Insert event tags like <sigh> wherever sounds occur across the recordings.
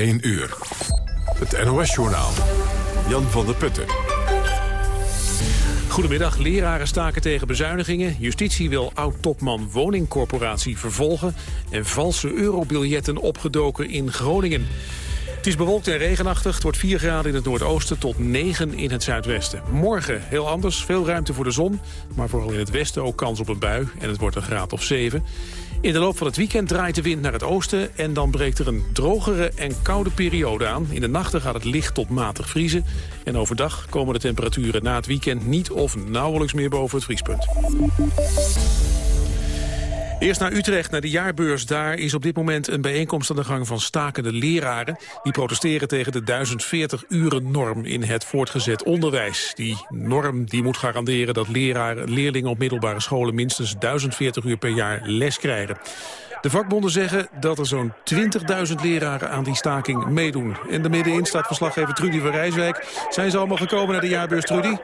1 uur. Het NOS-journaal. Jan van der Putten. Goedemiddag. Leraren staken tegen bezuinigingen. Justitie wil oud-topman woningcorporatie vervolgen. En valse eurobiljetten opgedoken in Groningen. Het is bewolkt en regenachtig. Het wordt 4 graden in het noordoosten tot 9 in het zuidwesten. Morgen heel anders, veel ruimte voor de zon. Maar vooral in het westen ook kans op een bui. En het wordt een graad of 7. In de loop van het weekend draait de wind naar het oosten... en dan breekt er een drogere en koude periode aan. In de nachten gaat het licht tot matig vriezen. En overdag komen de temperaturen na het weekend niet of nauwelijks meer boven het vriespunt. Eerst naar Utrecht, naar de jaarbeurs. Daar is op dit moment een bijeenkomst aan de gang van stakende leraren. Die protesteren tegen de 1040-uren-norm in het voortgezet onderwijs. Die norm die moet garanderen dat leraren, leerlingen op middelbare scholen... minstens 1040 uur per jaar les krijgen. De vakbonden zeggen dat er zo'n 20.000 leraren aan die staking meedoen. En er middenin staat verslaggever Trudy van Rijswijk. Zijn ze allemaal gekomen naar de jaarbeurs, Trudy?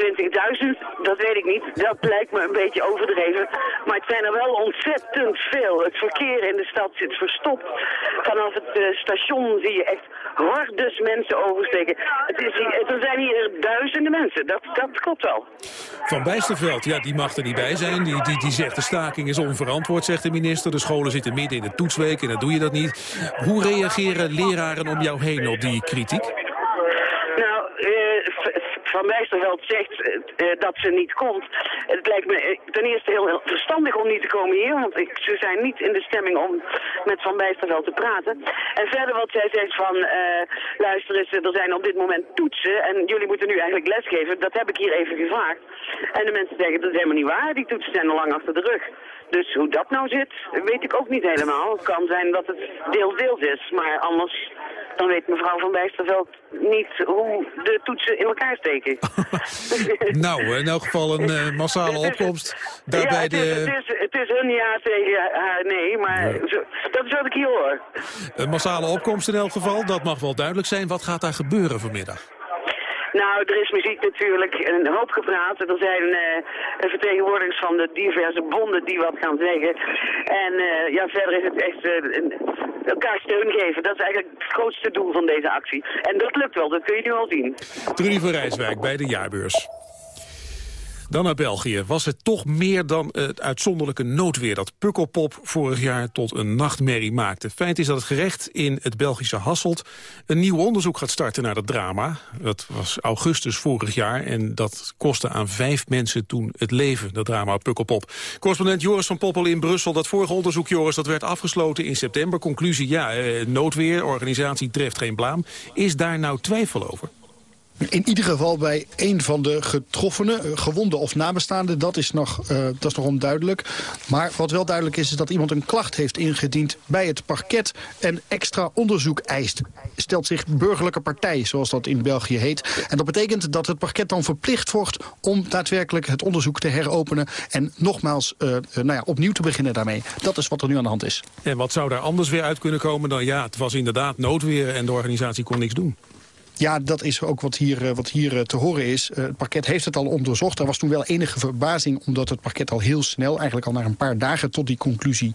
20.000, dat weet ik niet. Dat lijkt me een beetje overdreven. Maar het zijn er wel ontzettend veel. Het verkeer in de stad zit verstopt. Vanaf het uh, station zie je echt hordes mensen oversteken. Het is er zijn hier duizenden mensen, dat, dat klopt wel. Van Bijsterveld, ja, die mag er niet bij zijn. Die, die, die zegt de staking is onverantwoord, zegt de minister. De scholen zitten midden in de toetsweek en dan doe je dat niet. Hoe reageren leraren om jou heen op die kritiek? Van Meisterveld zegt uh, dat ze niet komt. Het lijkt me eh, ten eerste heel verstandig om niet te komen hier, want ze zijn niet in de stemming om met Van Bijsterveld te praten. En verder wat zij zegt van, luister eens, er zijn op dit moment toetsen en jullie moeten nu eigenlijk lesgeven. Dat heb ik hier even gevraagd. En de mensen zeggen, dat is helemaal niet waar, die toetsen zijn al lang achter de rug. Dus hoe dat nou zit, weet ik ook niet helemaal. Het kan zijn dat het deels deels is, maar anders dan weet mevrouw van Bijsterveld niet hoe de toetsen in elkaar steken. <laughs> nou, in elk geval een uh, massale opkomst. Daarbij ja, het, is, de... het, is, het is een ja tegen haar nee, maar zo, dat is wat ik hier hoor. Een massale opkomst in elk geval, dat mag wel duidelijk zijn. Wat gaat daar gebeuren vanmiddag? Nou, er is muziek natuurlijk, een hoop gepraat. Er zijn uh, vertegenwoordigers van de diverse bonden die wat gaan zeggen. En uh, ja, verder is het echt uh, elkaar steun geven. Dat is eigenlijk het grootste doel van deze actie. En dat lukt wel, dat kun je nu al zien. Trudy van Rijswijk bij de jaarbeurs. Dan naar België. Was het toch meer dan het uitzonderlijke noodweer... dat Pukkelpop vorig jaar tot een nachtmerrie maakte. Feit is dat het gerecht in het Belgische Hasselt... een nieuw onderzoek gaat starten naar dat drama. Dat was augustus vorig jaar en dat kostte aan vijf mensen toen het leven. Dat drama Pukkelpop. Correspondent Joris van Poppel in Brussel. Dat vorige onderzoek, Joris, dat werd afgesloten in september. Conclusie, ja, eh, noodweer, organisatie treft geen blaam. Is daar nou twijfel over? In ieder geval bij een van de getroffenen, eh, gewonden of nabestaanden, dat is, nog, uh, dat is nog onduidelijk. Maar wat wel duidelijk is, is dat iemand een klacht heeft ingediend bij het parket en extra onderzoek eist. Stelt zich burgerlijke partij, zoals dat in België heet. En dat betekent dat het parket dan verplicht wordt om daadwerkelijk het onderzoek te heropenen en nogmaals uh, nou ja, opnieuw te beginnen daarmee. Dat is wat er nu aan de hand is. En wat zou daar anders weer uit kunnen komen dan ja, het was inderdaad noodweer en de organisatie kon niks doen? Ja, dat is ook wat hier, eh, wat hier eh, te horen is. Eh, het parket heeft het al onderzocht. Er was toen wel enige verbazing omdat het parket al heel snel... eigenlijk al na een paar dagen tot die conclusie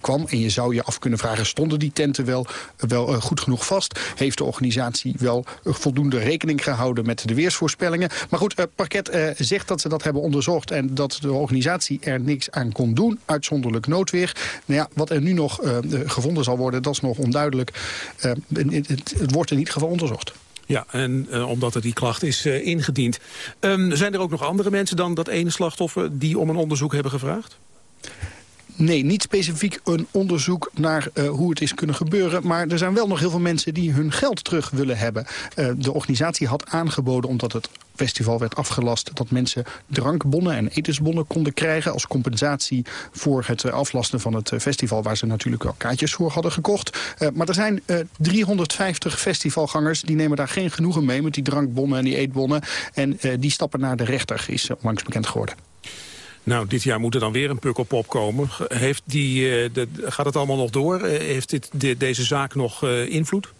kwam. En je zou je af kunnen vragen, stonden die tenten wel, wel goed genoeg vast? Heeft de organisatie wel voldoende rekening gehouden met de weersvoorspellingen? Maar goed, het parket zegt dat ze dat hebben onderzocht... en dat de organisatie er niks aan kon doen. Uitzonderlijk noodweer. Nou ja, wat er nu nog gevonden zal worden, dat is nog onduidelijk. het, het wordt in ieder geval onderzocht. Ja, en uh, omdat er die klacht is uh, ingediend. Um, zijn er ook nog andere mensen dan dat ene slachtoffer... die om een onderzoek hebben gevraagd? Nee, niet specifiek een onderzoek naar uh, hoe het is kunnen gebeuren. Maar er zijn wel nog heel veel mensen die hun geld terug willen hebben. Uh, de organisatie had aangeboden, omdat het festival werd afgelast... dat mensen drankbonnen en etensbonnen konden krijgen... als compensatie voor het uh, aflasten van het festival... waar ze natuurlijk wel kaartjes voor hadden gekocht. maar er zijn 350 festivalgangers die nemen daar geen genoegen mee... met die drankbonnen en die eetbonnen. En die stappen naar de rechter, is onlangs bekend geworden. Nou, dit jaar moet er dan weer een pukkelpop komen. Heeft die, uh, de, gaat het allemaal nog door? Uh, heeft dit, de, deze zaak nog uh, invloed?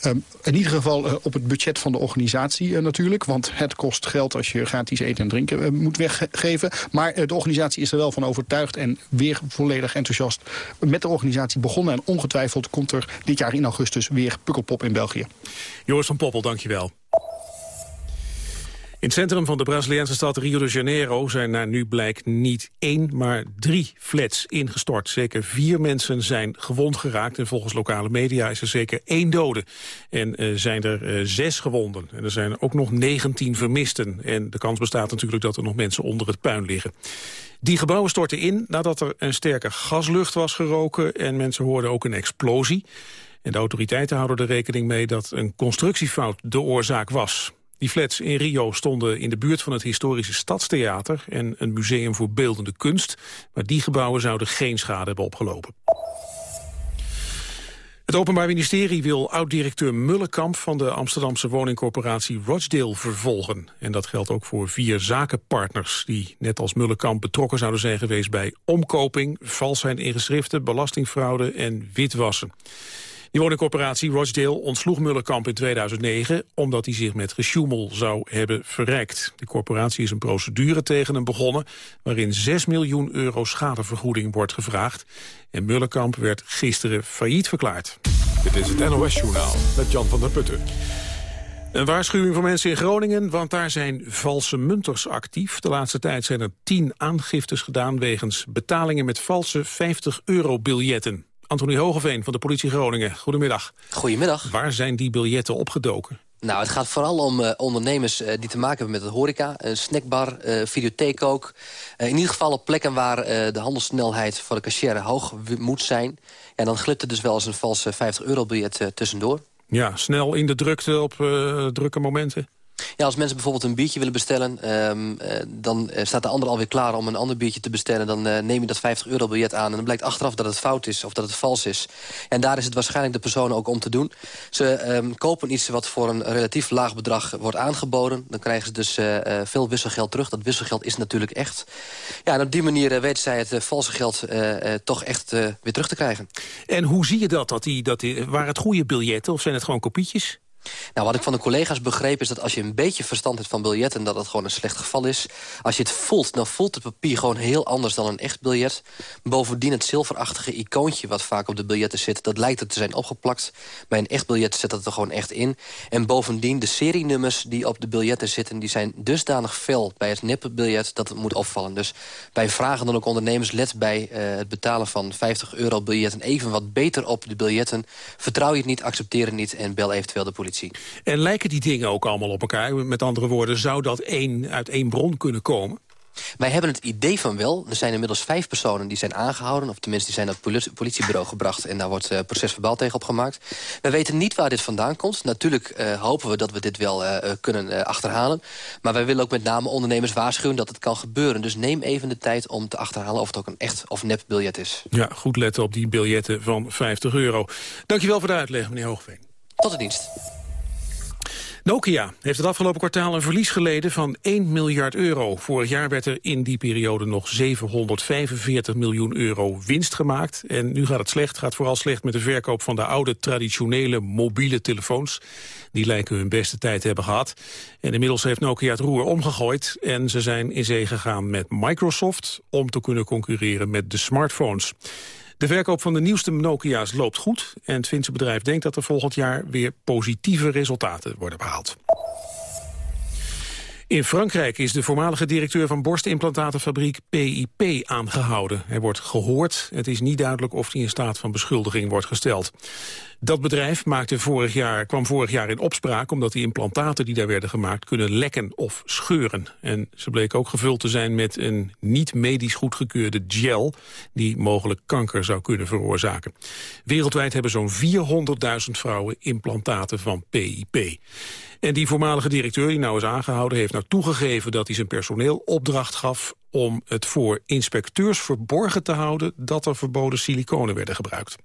Ehm, in ieder geval uh, op het budget van de organisatie uh, natuurlijk. Want het kost geld als je gratis eten en drinken uh, moet weggeven. Maar de organisatie is er wel van overtuigd en weer volledig enthousiast met de organisatie begonnen. En ongetwijfeld komt er dit jaar in augustus weer Pukkelpop in België. Joris van Poppel, dankjewel. In het centrum van de Braziliaanse stad Rio de Janeiro zijn naar nu blijkt niet één, maar drie flats ingestort. Zeker vier mensen zijn gewond geraakt en volgens lokale media is er zeker één dode. En uh, zijn er uh, zes gewonden. En er zijn ook nog 19 vermisten. En de kans bestaat natuurlijk dat er nog mensen onder het puin liggen. Die gebouwen stortten in nadat er een sterke gaslucht was geroken en mensen hoorden ook een explosie. En de autoriteiten houden er rekening mee dat een constructiefout de oorzaak was. Die flats in Rio stonden in de buurt van het historische Stadstheater... en een museum voor beeldende kunst. Maar die gebouwen zouden geen schade hebben opgelopen. Het Openbaar Ministerie wil oud-directeur Mullenkamp van de Amsterdamse woningcorporatie Rochdale vervolgen. En dat geldt ook voor vier zakenpartners die net als Mullenkamp betrokken zouden zijn geweest bij omkoping, valsheid in geschriften, belastingfraude en witwassen. Die woningcorporatie Rochdale ontsloeg Mullenkamp in 2009... omdat hij zich met gesjoemel zou hebben verrijkt. De corporatie is een procedure tegen hem begonnen... waarin 6 miljoen euro schadevergoeding wordt gevraagd. En Mullenkamp werd gisteren failliet verklaard. Dit is het NOS Journaal met Jan van der Putten. Een waarschuwing voor mensen in Groningen, want daar zijn valse munters actief. De laatste tijd zijn er tien aangiftes gedaan wegens betalingen met valse 50-euro-biljetten. Anthony Hogeveen van de politie Groningen. Goedemiddag. Goedemiddag. Waar zijn die biljetten opgedoken? Nou, het gaat vooral om uh, ondernemers uh, die te maken hebben met het horeca. Een snackbar, uh, videotheek ook. in ieder geval op plekken waar de handelssnelheid voor de cashier hoog moet zijn. En dan glipt er dus wel eens een valse 50-euro-biljet tussendoor. Ja, snel in de drukte op drukke momenten. Ja, als mensen bijvoorbeeld een biertje willen bestellen... Um, uh, dan uh, staat de ander alweer klaar om een ander biertje te bestellen. Dan uh, neem je dat 50-euro-biljet aan en dan blijkt achteraf dat het fout is... of dat het vals is. En daar is het waarschijnlijk de persoon ook om te doen. Ze um, kopen iets wat voor een relatief laag bedrag wordt aangeboden. Dan krijgen ze dus veel wisselgeld terug. Dat wisselgeld is natuurlijk echt. Ja, en op die manier weten zij het valse geld toch echt weer terug te krijgen. En hoe zie je dat? dat, die, dat die, waren het goede biljetten of zijn het gewoon kopietjes? Nou, wat ik van de collega's begreep is dat als je een beetje verstand hebt van biljetten... dat het gewoon een slecht geval is. Als je het voelt, dan voelt het papier gewoon heel anders dan een echt biljet. Bovendien het zilverachtige icoontje wat vaak op de biljetten zit... dat lijkt er te zijn opgeplakt. Bij een echt biljet zit dat er gewoon echt in. En bovendien de serienummers die op de biljetten zitten... die zijn dusdanig fel bij het nippenbiljet dat het moet opvallen. Dus wij vragen dan ook ondernemers... let bij uh, het betalen van 50 euro biljetten even wat beter op de biljetten. Vertrouw je het niet, accepteer het niet en bel eventueel de politie. En lijken die dingen ook allemaal op elkaar? Met andere woorden, zou dat één, uit één bron kunnen komen? Wij hebben het idee van wel. Er zijn inmiddels vijf personen die zijn aangehouden. Of tenminste, die zijn naar het politiebureau gebracht. En daar wordt uh, procesverbaal tegen opgemaakt. We weten niet waar dit vandaan komt. Natuurlijk uh, hopen we dat we dit wel uh, kunnen achterhalen. Maar wij willen ook met name ondernemers waarschuwen dat het kan gebeuren. Dus neem even de tijd om te achterhalen of het ook een echt of nep biljet is. Ja, goed letten op die biljetten van 50 euro. Dankjewel voor de uitleg, meneer Hoogveen. Tot de dienst. Nokia heeft het afgelopen kwartaal een verlies geleden van 1 miljard euro. Vorig jaar werd er in die periode nog 745 miljoen euro winst gemaakt. En nu gaat het slecht. Gaat vooral slecht met de verkoop van de oude traditionele mobiele telefoons. Die lijken hun beste tijd te hebben gehad. En inmiddels heeft Nokia het roer omgegooid. En ze zijn in zee gegaan met Microsoft om te kunnen concurreren met de smartphones. De verkoop van de nieuwste Nokia's loopt goed... en het Finse bedrijf denkt dat er volgend jaar weer positieve resultaten worden behaald. In Frankrijk is de voormalige directeur van borstimplantatenfabriek PIP aangehouden. Hij wordt gehoord. Het is niet duidelijk of hij in staat van beschuldiging wordt gesteld. Dat bedrijf maakte vorig jaar, kwam vorig jaar in opspraak... omdat die implantaten die daar werden gemaakt kunnen lekken of scheuren. En ze bleken ook gevuld te zijn met een niet medisch goedgekeurde gel... die mogelijk kanker zou kunnen veroorzaken. Wereldwijd hebben zo'n 400.000 vrouwen implantaten van PIP. En die voormalige directeur, die nou is aangehouden... heeft nou toegegeven dat hij zijn personeel opdracht gaf... om het voor inspecteurs verborgen te houden... dat er verboden siliconen werden gebruikt.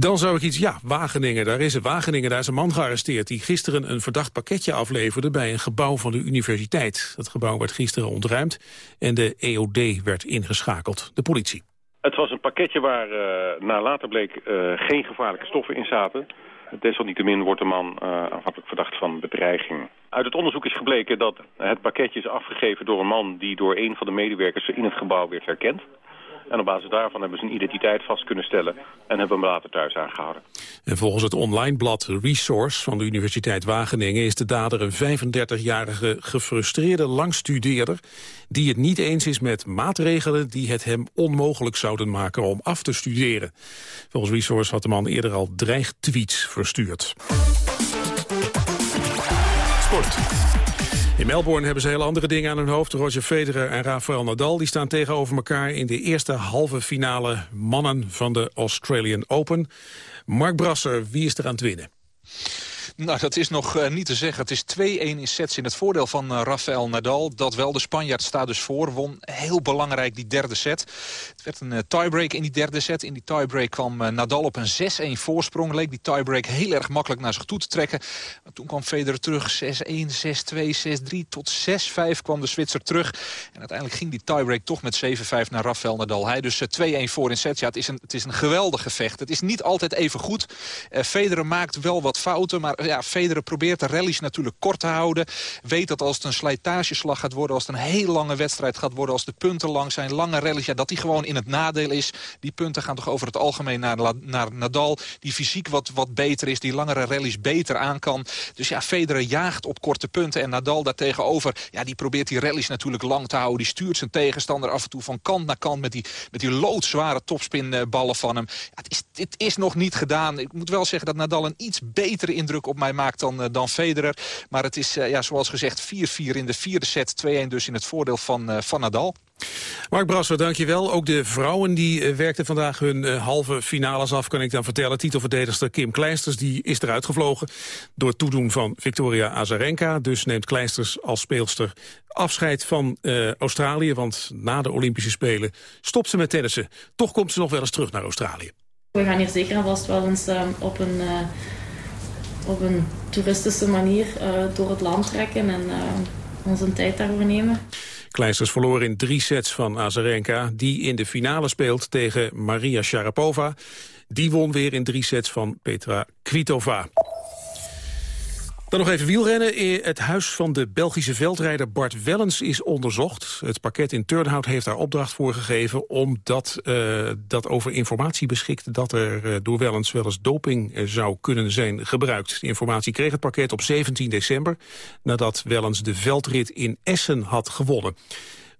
Dan zou ik iets, ja, Wageningen, daar is het. Wageningen, daar is een man gearresteerd... die gisteren een verdacht pakketje afleverde bij een gebouw van de universiteit. Dat gebouw werd gisteren ontruimd en de EOD werd ingeschakeld, de politie. Het was een pakketje waar uh, na later bleek uh, geen gevaarlijke stoffen in zaten. Desalniettemin wordt de man uh, aanvankelijk verdacht van bedreiging. Uit het onderzoek is gebleken dat het pakketje is afgegeven door een man... die door een van de medewerkers in het gebouw werd herkend. En op basis daarvan hebben ze een identiteit vast kunnen stellen... en hebben hem later thuis aangehouden. En volgens het online blad Resource van de Universiteit Wageningen... is de dader een 35-jarige gefrustreerde langstudeerder... die het niet eens is met maatregelen die het hem onmogelijk zouden maken... om af te studeren. Volgens Resource had de man eerder al dreigtweets verstuurd. Sport. In Melbourne hebben ze hele andere dingen aan hun hoofd. Roger Federer en Rafael Nadal die staan tegenover elkaar... in de eerste halve finale mannen van de Australian Open. Mark Brasser, wie is er aan het winnen? Nou, dat is nog uh, niet te zeggen. Het is 2-1 in sets in het voordeel van uh, Rafael Nadal. Dat wel, de Spanjaard staat dus voor. Won heel belangrijk die derde set. Het werd een uh, tiebreak in die derde set. In die tiebreak kwam Nadal op een 6-1 voorsprong. Leek die tiebreak heel erg makkelijk naar zich toe te trekken. Maar toen kwam Federer terug. 6-1, 6-2, 6-3 tot 6-5 kwam de Zwitser terug. En uiteindelijk ging die tiebreak toch met 7-5 naar Rafael Nadal. Hij dus 2-1 voor in sets. Ja, het is, een, het is een geweldig gevecht. Het is niet altijd even goed. Federer maakt wel wat fouten, maar ja, Federer probeert de rallies natuurlijk kort te houden. Weet dat als het een slijtageslag gaat worden... als het een heel lange wedstrijd gaat worden... als de punten lang zijn, lange rallies... Ja, dat die gewoon in het nadeel is. Die punten gaan toch over het algemeen naar, naar Nadal... die fysiek wat, wat beter is, die langere rallies beter aan kan. Dus ja, Federer jaagt op korte punten. En Nadal daartegenover, ja, die probeert die rallies natuurlijk lang te houden. Die stuurt zijn tegenstander af en toe van kant naar kant... met die, met die loodzware topspinballen van hem. Het, is, het is nog niet gedaan. Ik moet wel zeggen dat Nadal een iets betere indruk op mij maakt dan, eh, dan Federer. Maar het is, eh, ja, zoals gezegd, 4-4 in de vierde set. 2-1 dus in het voordeel van, eh, van Nadal. Mark Brasser, dankjewel. Ook de vrouwen die werkten vandaag hun halve finales af, kan ik dan vertellen. Titelverdedigster Kim Kleisters die is eruit gevlogen door het toedoen van Victoria Azarenka. Dus neemt Kleisters als speelster afscheid van uh, Australië. Want na de Olympische Spelen stopt ze met tennissen. Toch komt ze nog wel eens terug naar Australië. We gaan hier zeker en vast wel eens op een op een toeristische manier uh, door het land trekken en uh, onze tijd daarvoor nemen. Kleisters verloor in drie sets van Azarenka, die in de finale speelt tegen Maria Sharapova. Die won weer in drie sets van Petra Kvitova. Dan nog even wielrennen. Het huis van de Belgische veldrijder Bart Wellens is onderzocht. Het pakket in Turnhout heeft daar opdracht voor gegeven... omdat uh, dat over informatie beschikt dat er uh, door Wellens wel eens doping zou kunnen zijn gebruikt. De informatie kreeg het pakket op 17 december... nadat Wellens de veldrit in Essen had gewonnen.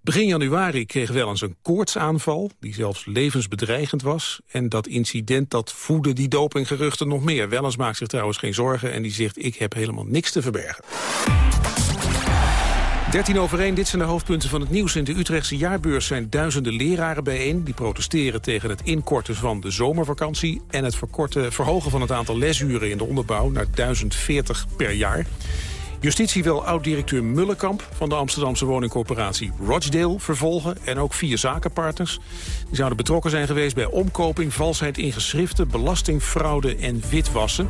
Begin januari kreeg Wellens een koortsaanval, die zelfs levensbedreigend was. En dat incident dat voedde die dopinggeruchten nog meer. Wellens maakt zich trouwens geen zorgen en die zegt ik heb helemaal niks te verbergen. 13 over 1, dit zijn de hoofdpunten van het nieuws. In de Utrechtse jaarbeurs zijn duizenden leraren bijeen. Die protesteren tegen het inkorten van de zomervakantie... en het verkorten, verhogen van het aantal lesuren in de onderbouw naar 1040 per jaar. Justitie wil oud-directeur Mullenkamp van de Amsterdamse woningcorporatie Rochdale vervolgen en ook vier zakenpartners. Die zouden betrokken zijn geweest bij omkoping, valsheid in geschriften, belastingfraude en witwassen.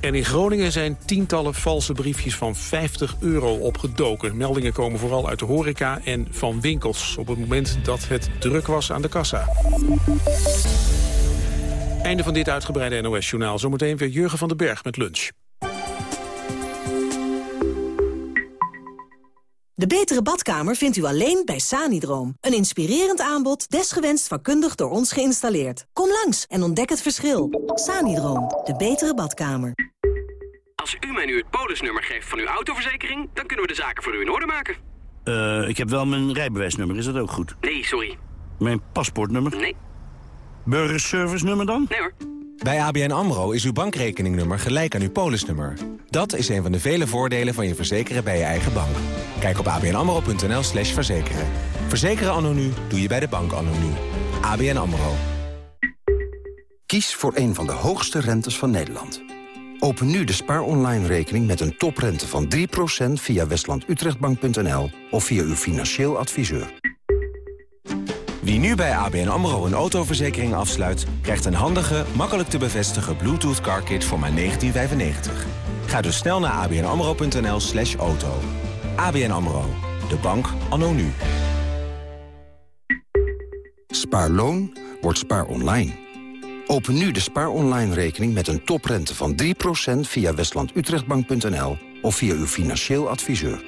En in Groningen zijn tientallen valse briefjes van 50 euro opgedoken. Meldingen komen vooral uit de horeca en van winkels... op het moment dat het druk was aan de kassa. Einde van dit uitgebreide NOS-journaal. Zometeen weer Jurgen van den Berg met lunch. De betere badkamer vindt u alleen bij Sanidroom. Een inspirerend aanbod, desgewenst vakkundig door ons geïnstalleerd. Kom langs en ontdek het verschil. Sanidroom, de betere badkamer. Als u mij nu het polisnummer geeft van uw autoverzekering... dan kunnen we de zaken voor u in orde maken. Uh, ik heb wel mijn rijbewijsnummer, is dat ook goed? Nee, sorry. Mijn paspoortnummer? Nee. Burgerservice nummer dan? Nee hoor. Bij ABN AMRO is uw bankrekeningnummer gelijk aan uw polisnummer. Dat is een van de vele voordelen van je verzekeren bij je eigen bank. Kijk op abnamro.nl slash verzekeren. Verzekeren anno nu doe je bij de bank anno nu. ABN AMRO. Kies voor een van de hoogste rentes van Nederland. Open nu de Spaar Online rekening met een toprente van 3% via westlandutrechtbank.nl of via uw financieel adviseur. Wie nu bij ABN AMRO een autoverzekering afsluit... krijgt een handige, makkelijk te bevestigen Bluetooth car kit voor maar 1995. Ga dus snel naar abnamro.nl slash auto. ABN AMRO, de bank anno nu. Spaarloon wordt Spaar Online. Open nu de Spaar Online rekening met een toprente van 3% via westlandutrechtbank.nl of via uw financieel adviseur.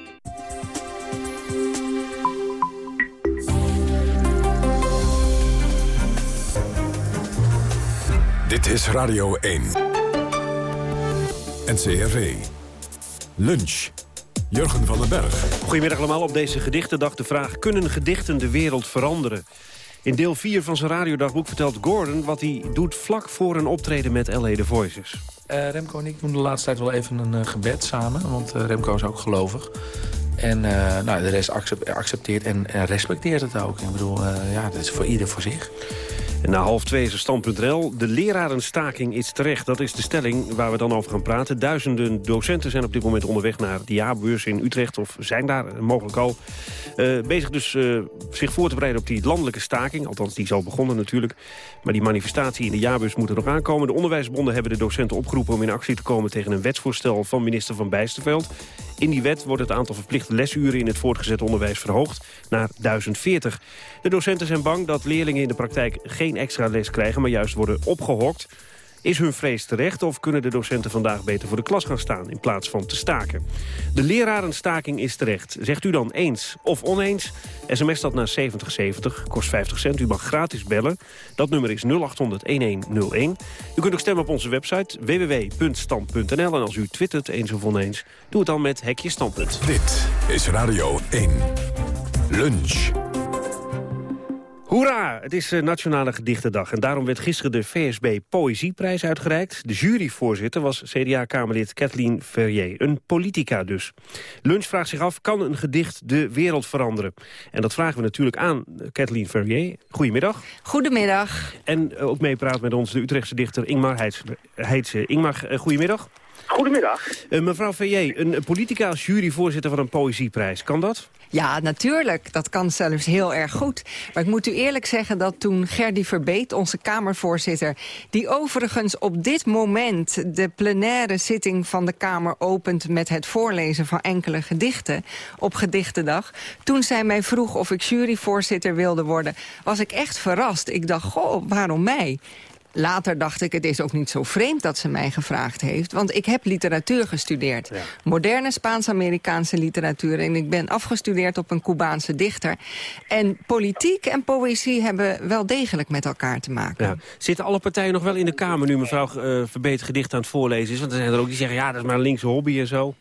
Dit is Radio 1. NCRV. Lunch. Jurgen van den Berg. Goedemiddag allemaal op deze gedichtendag. De vraag, kunnen gedichten de wereld veranderen? In deel 4 van zijn radiodagboek vertelt Gordon wat hij doet vlak voor een optreden met L.A. The Voices. Uh, Remco en ik doen de laatste tijd wel even een uh, gebed samen, want uh, Remco is ook gelovig. En nou, de rest accepteert en, en, respecteert het ook. Ik bedoel, ja, dat is voor ieder voor zich. En na half twee is er stand.nl. De lerarenstaking is terecht. Dat is de stelling waar we dan over gaan praten. Duizenden docenten zijn op dit moment onderweg naar de jaarbeurs in Utrecht. Of zijn daar mogelijk al. Uh, bezig dus uh, zich voor te bereiden op die landelijke staking. Althans, die is al begonnen natuurlijk. Maar die manifestatie in de jaarbeurs moet er nog aankomen. De onderwijsbonden hebben de docenten opgeroepen om in actie te komen... tegen een wetsvoorstel van minister Van Bijsterveld. In die wet wordt het aantal verplichte lesuren in het voortgezet onderwijs verhoogd naar 1040. De docenten zijn bang dat leerlingen in de praktijk geen extra les krijgen... maar juist worden opgehokt. Is hun vrees terecht of kunnen de docenten vandaag beter voor de klas gaan staan... in plaats van te staken? De lerarenstaking is terecht. Zegt u dan eens of oneens? SMS dat naar 7070, kost 50 cent. U mag gratis bellen. Dat nummer is 0800-1101. U kunt ook stemmen op onze website www.stand.nl. En als u twittert eens of oneens, doe het dan met Hekje Standpunt. Dit is Radio 1. Lunch. Hoera! Het is eh, Nationale Gedichtendag en daarom werd gisteren de VSB Poëzieprijs uitgereikt. De juryvoorzitter was CDA-kamerlid Kathleen Verrier, een politica dus. Lunch vraagt zich af, kan een gedicht de wereld veranderen? En dat vragen we natuurlijk aan eh, Kathleen Verrier. Goedemiddag. Goedemiddag. En eh, ook meepraat met ons de Utrechtse dichter Ingmar Heidse. Ingmar, goedemiddag. Goedemiddag. Uh, mevrouw Verrier, een politica als juryvoorzitter van een poëzieprijs, kan dat? Ja, natuurlijk. Dat kan zelfs heel erg goed. Maar ik moet u eerlijk zeggen dat toen Gerdy Verbeet, onze Kamervoorzitter... die overigens op dit moment de plenaire zitting van de Kamer opent... met het voorlezen van enkele gedichten op Gedichtendag... toen zij mij vroeg of ik juryvoorzitter wilde worden... was ik echt verrast. Ik dacht, goh, waarom mij? Later dacht ik, het is ook niet zo vreemd dat ze mij gevraagd heeft. Want ik heb literatuur gestudeerd. Moderne Spaans-Amerikaanse literatuur. En ik ben afgestudeerd op een Cubaanse dichter. En politiek en poëzie hebben wel degelijk met elkaar te maken. Ja. Zitten alle partijen nog wel in de Kamer nu mevrouw uh, Verbeter gedicht aan het voorlezen is? Want er zijn er ook die zeggen, ja, dat is maar een linkse hobby en zo.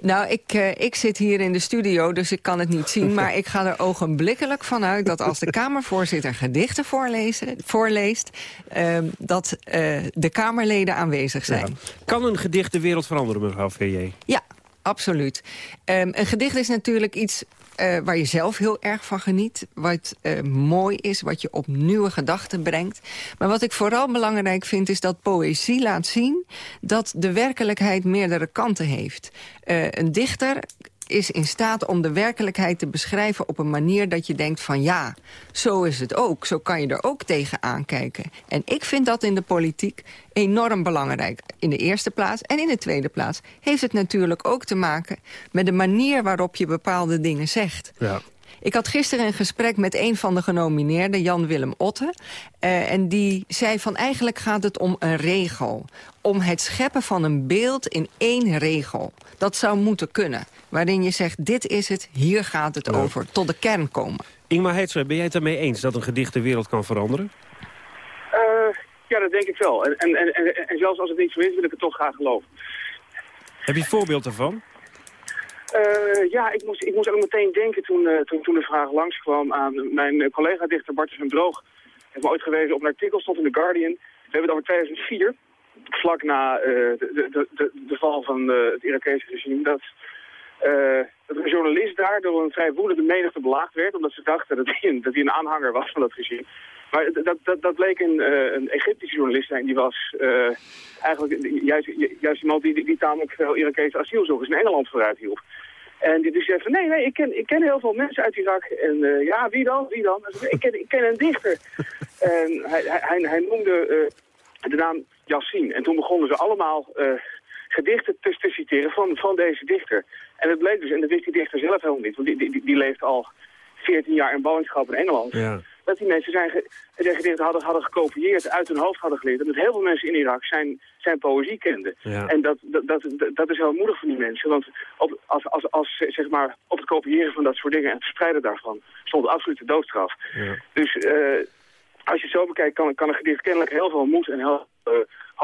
Nou, ik, uh, ik zit hier in de studio, dus ik kan het niet zien. Maar ik ga er ogenblikkelijk van uit dat als de <laughs> Kamervoorzitter gedichten voorlezen, voorleest... Uh, dat uh, de Kamerleden aanwezig zijn. Kan een gedicht de wereld veranderen, mevrouw V.J.? Ja, absoluut. Um, een gedicht is natuurlijk iets uh, waar je zelf heel erg van geniet. Wat uh, mooi is, wat je op nieuwe gedachten brengt. Maar wat ik vooral belangrijk vind is dat poëzie laat zien... dat de werkelijkheid meerdere kanten heeft. Uh, een dichter is in staat om de werkelijkheid te beschrijven op een manier dat je denkt van ja, zo is het ook. Zo kan je er ook tegen aankijken. En ik vind dat in de politiek enorm belangrijk. In de eerste plaats en in de tweede plaats heeft het natuurlijk ook te maken met de manier waarop je bepaalde dingen zegt. Ja. Ik had gisteren een gesprek met een van de genomineerden, Jan-Willem Otte. Uh, en die zei van eigenlijk gaat het om een regel. Om het scheppen van een beeld in één regel. Dat zou moeten kunnen. Waarin je zegt, dit is het, hier gaat het over. Tot de kern komen. Ingmar Heetstra, ben jij het ermee eens dat een gedicht de wereld kan veranderen? Uh, ja, dat denk ik wel. En, en, en, en zelfs als het niet zo is, wil ik het toch graag geloven. Heb je een voorbeeld daarvan? Uh, ja, ik moest, ik moest ook meteen denken toen, uh, toen, toen de vraag langskwam aan mijn collega-dichter Bart van Droog. Heeft me ooit gewezen op een artikel, stond in The Guardian. We hebben het over 2004, vlak na uh, de, de, de, de, val van het Irakese regime, dat, dat een journalist daar door een vrij woedende menigte belaagd werd, omdat ze dachten dat hij een, dat hij een aanhanger was van dat regime. Maar dat, dat, dat bleek een, een Egyptische journalist zijn. Die was eigenlijk juist, juist iemand die, die, die tamelijk veel Irakese asielzoekers in Engeland vooruit hielp. En die, die zei van, nee, nee, ik ken, ik ken heel veel mensen uit Irak. En uh, ja, wie dan, wie dan? ik, ken, ik ken een dichter. <laughs> en hij, hij, hij noemde de naam Yassin. En toen begonnen ze allemaal gedichten te, te, citeren van, van deze dichter. En het bleek dus, en dat wist die dichter zelf helemaal niet, want die, die, die leeft al 14 jaar in ballingschap in Engeland. Ja dat die mensen zijn, ge, zijn gedichten hadden, hadden gekopieerd, uit hun hoofd hadden geleerd. En dat heel veel mensen in Irak zijn, zijn poëzie kenden. Ja. En dat, dat, dat, dat is heel moedig van die mensen. Want op, als, als, als, zeg maar, op het kopiëren van dat soort dingen en het verspreiden daarvan stond absolute doodstraf. Ja. Dus eh, als je het zo bekijkt, kan, kan een gedicht kennelijk heel veel moed en heel eh,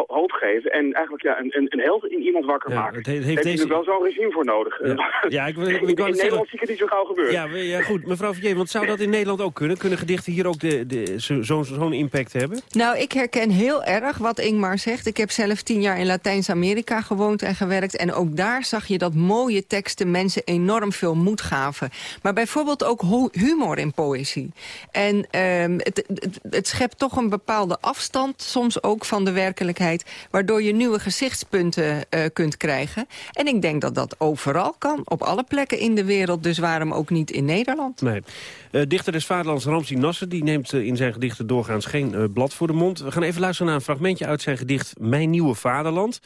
hoop geven. En eigenlijk ja, een, een, een held in iemand wakker Ja, maken. het heeft- deze- natuurlijk wel zo'n regime voor nodig. Ja, <laughs> ja, ik, wil- ik, in, ik wou in net Nederland zeggen... zie ik het niet zo gauw gebeuren. Ja, we- ja, goed. Mevrouw Verjeer, want zou dat in Nederland ook kunnen? Kunnen gedichten hier ook de, de, zo- zo'n zo'n impact hebben? Nou, ik herken heel erg wat Ingmar zegt. Ik heb zelf tien jaar in Latijns-Amerika gewoond en gewerkt. En ook daar zag je dat mooie teksten mensen enorm veel moed gaven. Maar bijvoorbeeld ook hu- humor in poëzie. En ehm, het, het, het schept toch een bepaalde afstand, soms ook van de werkelijkheid... waardoor je nieuwe gezichtspunten eh, kunt krijgen. En ik denk dat dat overal kan, op alle plekken in de wereld. Dus waarom ook niet in Nederland? Nee. Eh, dichter des Vaderlands Ramsi Nasser die neemt eh, in zijn gedichten doorgaans geen eh, blad voor de mond. We gaan even luisteren naar een fragmentje uit zijn gedicht Mijn Nieuwe Vaderland.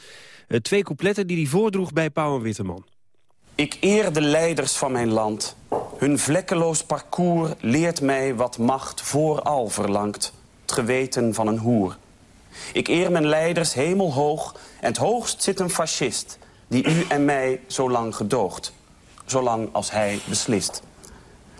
Eh, twee coupletten die hij voordroeg bij Pauw en Witteman. Ik eer de leiders van mijn land. Hun vlekkeloos parcours leert mij wat macht vooral verlangt. Het geweten van een hoer. Ik eer mijn leiders hemelhoog en het hoogst zit een fascist... die u en mij zo lang gedoogt, zolang als hij beslist.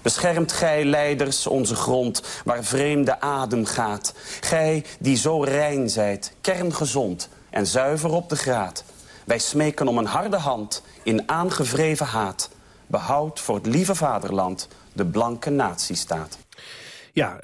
Beschermt gij leiders onze grond waar vreemde adem gaat. Gij die zo rein zijt, kerngezond en zuiver op de graad. Wij smeken om een harde hand in aangevreven haat. Behoud voor het lieve vaderland de blanke natiestaat. Ja,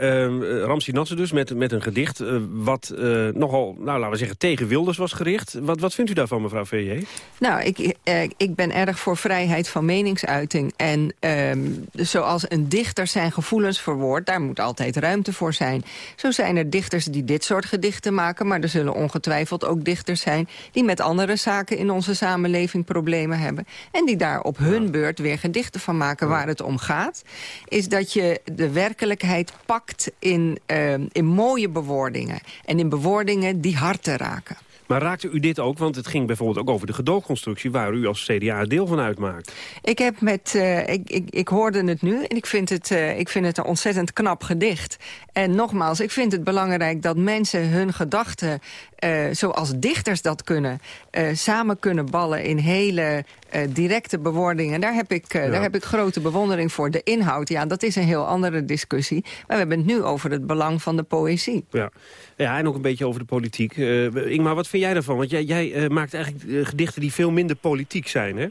Ramsi Nasser dus met, met een gedicht eh, wat eh, nogal, nou laten we zeggen, tegen Wilders was gericht. Wat, wat vindt u daarvan, mevrouw V.J.? Nou, ik, ik ben erg voor vrijheid van meningsuiting. En ehm, zoals een dichter zijn gevoelens verwoordt... daar moet altijd ruimte voor zijn. Zo zijn er dichters die dit soort gedichten maken... maar er zullen ongetwijfeld ook dichters zijn... die met andere zaken in onze samenleving problemen hebben. En die daar op hun beurt weer gedichten van maken. Waar het om gaat, is dat je de werkelijkheid pakt in, ehm, in mooie bewoordingen. En in bewoordingen die harten raken. Maar raakte u dit ook? Want het ging bijvoorbeeld ook over de gedoogconstructie... waar u als CDA deel van uitmaakt. Ik, heb met, eh, ik, ik, ik hoorde het nu en ik vind het, eh, ik vind het een ontzettend knap gedicht. En nogmaals, ik vind het belangrijk dat mensen hun gedachten... eh, zoals dichters dat kunnen, eh, samen kunnen ballen in hele eh, directe bewoordingen. Daar heb, ik, daar heb ik grote bewondering voor. De inhoud, ja, dat is een heel andere discussie. Maar we hebben het nu over het belang van de poëzie. Ja. ja, en ook een beetje over de politiek. Ingmar, wat vind jij daarvan? Want jij, jij maakt eigenlijk gedichten die veel minder politiek zijn, hè?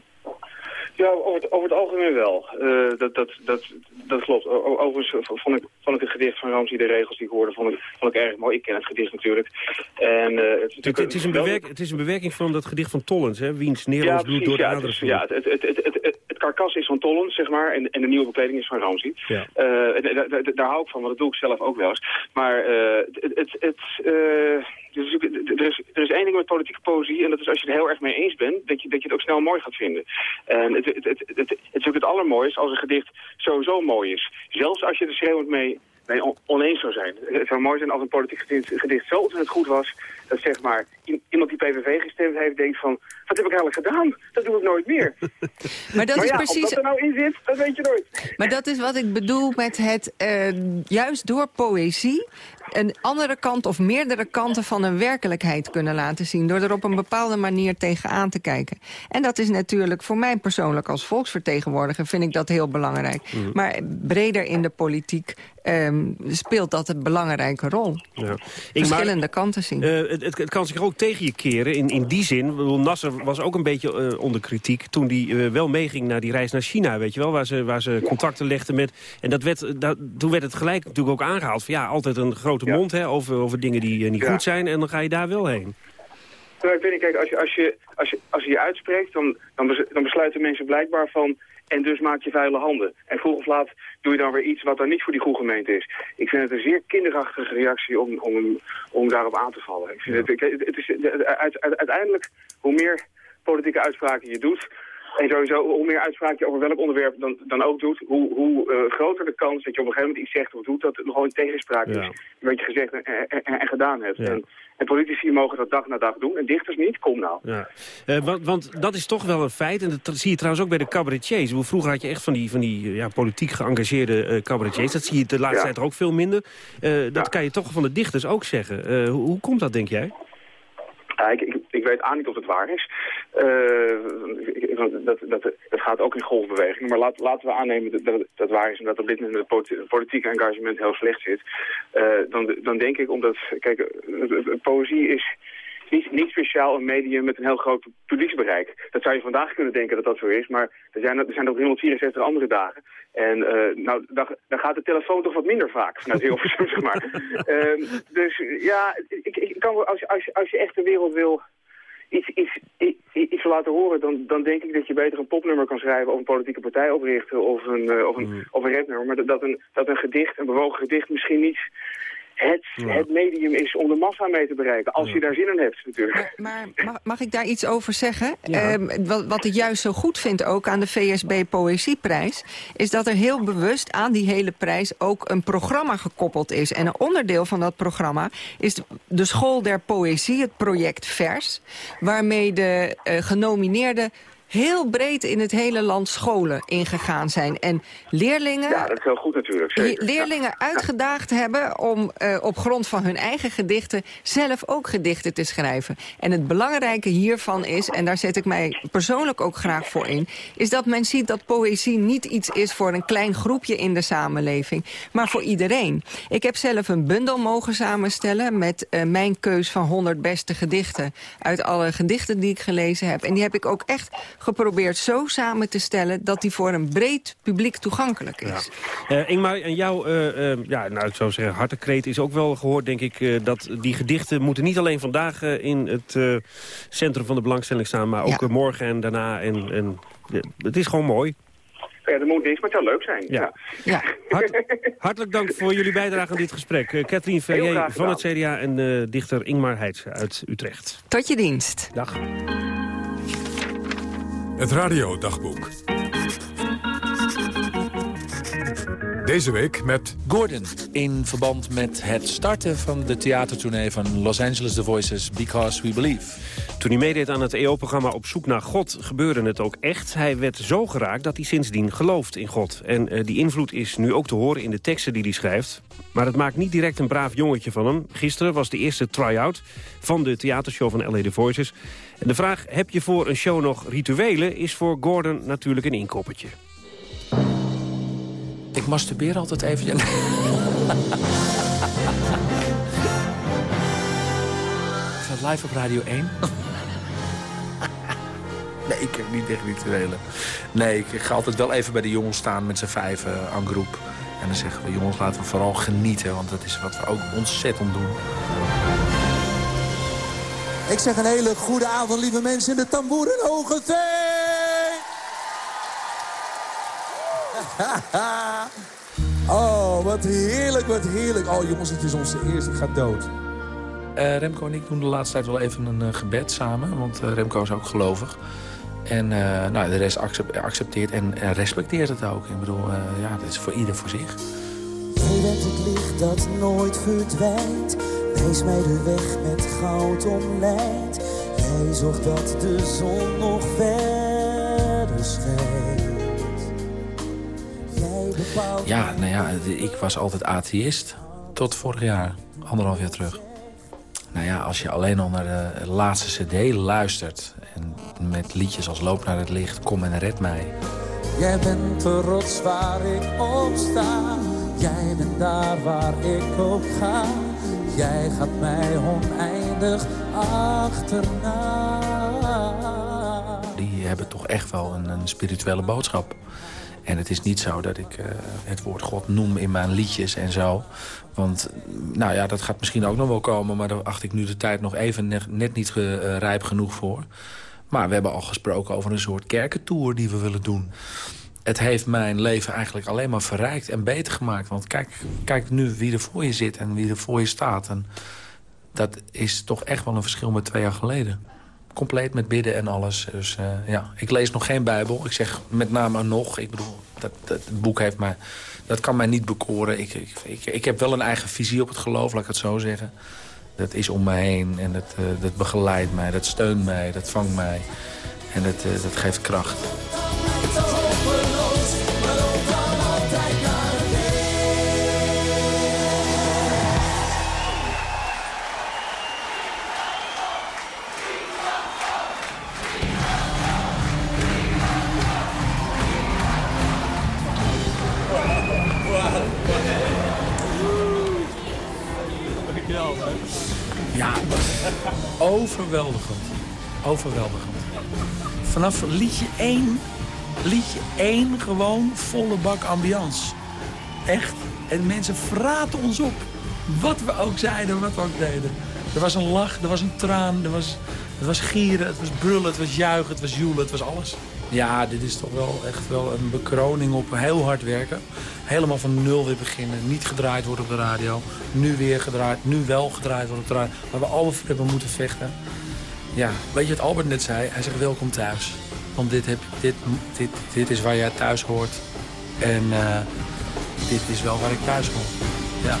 Ja, over het, over het algemeen wel. Eh, dat, dat, dat, dat klopt. O- Overigens vond ik, vond ik het gedicht van Ramsey, de regels die ik hoorde, vond ik, vond ik erg mooi. Ik ken het gedicht natuurlijk. En, eh, het, is Het, natuurlijk het, is een bewerk, het is een bewerking van dat gedicht van Tollens, hè? Wiens Nederlands bloed door de ja, aderen ja, het, het, het, het, het, het karkas is van Tollens, zeg maar, en, en de nieuwe bekleding is van Ramsey. Ja. Eh, daar hou ik van, want dat doe ik zelf ook wel eens. Maar het, het, het, dus er, is, er is één ding met politieke poëzie, en dat is als je het heel erg mee eens bent, dat je, dat je het ook snel mooi gaat vinden. En het, het, het, het, het, het is ook het allermooiste als een gedicht sowieso mooi is. Zelfs als je er schreeuwend mee mee on- oneens zou zijn. Het zou mooi zijn als een politiek gedicht, zo ontzettend goed was... dat zeg maar iemand die PVV gestemd heeft denkt van... wat heb ik eigenlijk gedaan? Dat doe ik nooit meer. <laughs> Maar dat is ja, precies... of dat er nou in zit, dat weet je nooit. Maar dat is wat ik bedoel met het, eh, juist door poëzie... een andere kant of meerdere kanten van een werkelijkheid kunnen laten zien... door er op een bepaalde manier tegenaan te kijken. En dat is natuurlijk voor mij persoonlijk als volksvertegenwoordiger... vind ik dat heel belangrijk. Mhm. Maar breder in de politiek ehm, speelt dat een belangrijke rol. Ja. Verschillende kanten zien. Eh, het, het, kan zich ook tegen je keren. In, in die zin, Nasser was ook een beetje eh, onder kritiek... toen hij eh, wel meeging naar die reis naar China, weet je wel... waar ze, waar ze contacten legden met... En dat werd, dat, toen werd het gelijk natuurlijk ook aangehaald... van ja, altijd een grote mond hè, over, over dingen die eh, niet Ja. goed zijn... en dan ga je daar wel heen. Nou, ik weet niet, kijk, als je als je, als je, als je, je uitspreekt, dan, dan, bes- dan besluiten mensen blijkbaar van... en dus maak je vuile handen. En vroeg of laat doe je dan weer iets wat dan niet voor die goede gemeente is. Ik vind het een zeer kinderachtige reactie om, om, om daarop aan te vallen. Ik vind het, het is, de- uit, uit- uiteindelijk, hoe meer politieke uitspraken je doet... En sowieso, hoe meer uitspraak je over welk onderwerp dan, dan ook doet, hoe, hoe uh, groter de kans dat je op een gegeven moment iets zegt of doet, dat het nogal in tegenspraak is wat je gezegd en, en, en gedaan hebt. En, en, politici mogen dat dag na dag doen en dichters niet, kom nou. Ja. Uh, want, want, dat is toch wel een feit, en dat zie je trouwens ook bij de cabaretiers. Vroeger had je echt van die, van die ja, politiek geëngageerde uh, cabaretiers, dat zie je de laatste tijd ook veel minder. dat kan je toch van de dichters ook zeggen. Hoe, hoe komt dat, denk jij? Ja, ik, ik, weet aan niet of het waar is. Uh, dat, dat, het gaat ook in golfbewegingen. Maar laten we aannemen dat, dat het waar is... en dat op dit moment het politieke engagement heel slecht zit. Uh, dan, dan denk ik omdat... Kijk, poëzie is niet, niet speciaal een medium met een heel groot publieksbereik. Dat zou je vandaag kunnen denken dat dat zo is, maar er zijn, er zijn nog 364 andere dagen. En uh, nou, dan, dan, gaat de telefoon toch wat minder vaak vanuit <laughs> Hilversum, zeg maar. Uh, dus ja, ik, ik kan, als, als, als je echt de wereld wil iets, iets, iets, iets laten horen, dan, dan denk ik dat je beter een popnummer kan schrijven of een politieke partij oprichten of een, uh, of een, mm. of een rapnummer. Maar dat, dat, een, dat een gedicht, een bewogen gedicht misschien niet het, het medium is om de massa mee te bereiken. Als je daar zin in hebt natuurlijk. Maar, maar mag, mag, ik daar iets over zeggen? Ehm, wat, wat ik juist zo goed vind ook aan de VSB Poëzieprijs... is dat er heel bewust aan die hele prijs ook een programma gekoppeld is. En een onderdeel van dat programma is de, School der Poëzie, het project VERS... waarmee de uh, genomineerden heel breed in het hele land scholen ingegaan zijn. En leerlingen... Ja, dat is heel goed natuurlijk. Zeker. Leerlingen uitgedaagd hebben om uh, op grond van hun eigen gedichten... zelf ook gedichten te schrijven. En het belangrijke hiervan is, en daar zet ik mij persoonlijk ook graag voor in... is dat men ziet dat poëzie niet iets is voor een klein groepje in de samenleving... maar voor iedereen. Ik heb zelf een bundel mogen samenstellen met uh, mijn keus van 100 beste gedichten... uit alle gedichten die ik gelezen heb. En die heb ik ook echt geprobeerd zo samen te stellen... dat die voor een breed publiek toegankelijk is. Ja. Uh, Ingmar, en jouw, uh, uh, ja, nou, ik zou zeggen, hartekreet is ook wel gehoord, denk ik... dat die gedichten moeten niet alleen vandaag in het centrum van de belangstelling staan... maar ook morgen en daarna. En, en, het is gewoon mooi. Ja, dat moet niks, maar het zou leuk zijn. Ja. ja. Hart, hartelijk dank voor jullie bijdrage aan dit gesprek. Uh, Katrien Verrier van het CDA en uh, dichter Ingmar Heitse uit Utrecht. Tot je dienst. Dag. Het radiodagboek. Deze week met... Gordon, in verband met het starten van de theatertournee van Los Angeles The Voices Because We Believe. Toen hij meedeed aan het EO-programma Op zoek naar God gebeurde het ook echt. Hij werd zo geraakt dat hij sindsdien gelooft in God. En uh, die invloed is nu ook te horen in de teksten die hij schrijft. Maar het maakt niet direct een braaf jongetje van hem. Gisteren was de eerste try-out van de theatershow van LA The Voices. En de vraag, heb je voor een show nog rituelen... is voor Gordon natuurlijk een inkoppertje. Ik masturbeer altijd even. <laughs> Live op Radio 1? Nee, ik heb niet echt rituelen. Nee, ik ga altijd wel even bij de jongens staan met z'n vijven uh, aan groep. En dan zeggen we, jongens, laten we vooral genieten. Want dat is wat we ook ontzettend doen. Ik zeg een hele goede avond, lieve mensen in de tamboer en hoge <laughs> oh, wat heerlijk, wat heerlijk. Oh jongens, het is onze eerste. Ik ga dood. Uh, Remco en ik doen de laatste tijd wel even een uh, gebed samen. Want uh, Remco is ook gelovig. En nou, de rest accepteert en, en, respecteert het ook. Ik bedoel, ja, dat is voor ieder voor zich. Jij bent het licht dat nooit verdwijnt. Wijs mij de weg met goud omlijnd. Jij zorgt dat de zon nog verder schijnt. Ja, nou ja, ik was altijd atheïst. Tot vorig jaar, anderhalf jaar terug. Nou ja, als je alleen al naar de laatste cd luistert... en met liedjes als Loop naar het licht, Kom en red mij... Jij bent de rots waar ik op sta. Jij bent daar waar ik op ga. Jij gaat mij oneindig achterna. Die hebben toch echt wel een, een spirituele boodschap. En het is niet zo dat ik uh, het woord God noem in mijn liedjes en zo. Want nou ja, dat gaat misschien ook nog wel komen... maar daar acht ik nu de tijd nog even net, niet uh, rijp genoeg voor. Maar we hebben al gesproken over een soort kerkentour die we willen doen. Het heeft mijn leven eigenlijk alleen maar verrijkt en beter gemaakt. Want kijk, kijk nu wie er voor je zit en wie er voor je staat. En dat is toch echt wel een verschil met twee jaar geleden. Compleet met bidden en alles. Dus eh, ja, ik lees nog geen Bijbel. Ik zeg met name nog. Ik bedoel, dat, het boek heeft mij... Dat kan mij niet bekoren. Ik, ik, ik, heb wel een eigen visie op het geloof, laat ik het zo zeggen. Dat is om mij heen en dat, uh, dat begeleidt mij, dat steunt mij, dat vangt mij. En dat, uh, dat geeft kracht. <laughs> overweldigend. Overweldigend. Vanaf liedje 1, liedje 1 gewoon volle bak ambiance. Echt. En mensen vraten ons op. Wat we ook zeiden, wat we ook deden. Er was een lach, er was een traan, er was, het was gieren, het was brullen, het was juichen, het was joelen, het was alles. Ja, dit is toch wel echt wel een bekroning op heel hard werken. Helemaal van nul weer beginnen. Niet gedraaid worden op de radio. Nu weer gedraaid. Nu wel gedraaid worden op de radio. Waar we voor hebben moeten vechten. Ja, weet je wat Albert net zei? Hij zegt welkom thuis. Want dit, heb, dit, dit, dit is waar jij thuis hoort. En uh, dit is wel waar ik thuis hoor. Ja.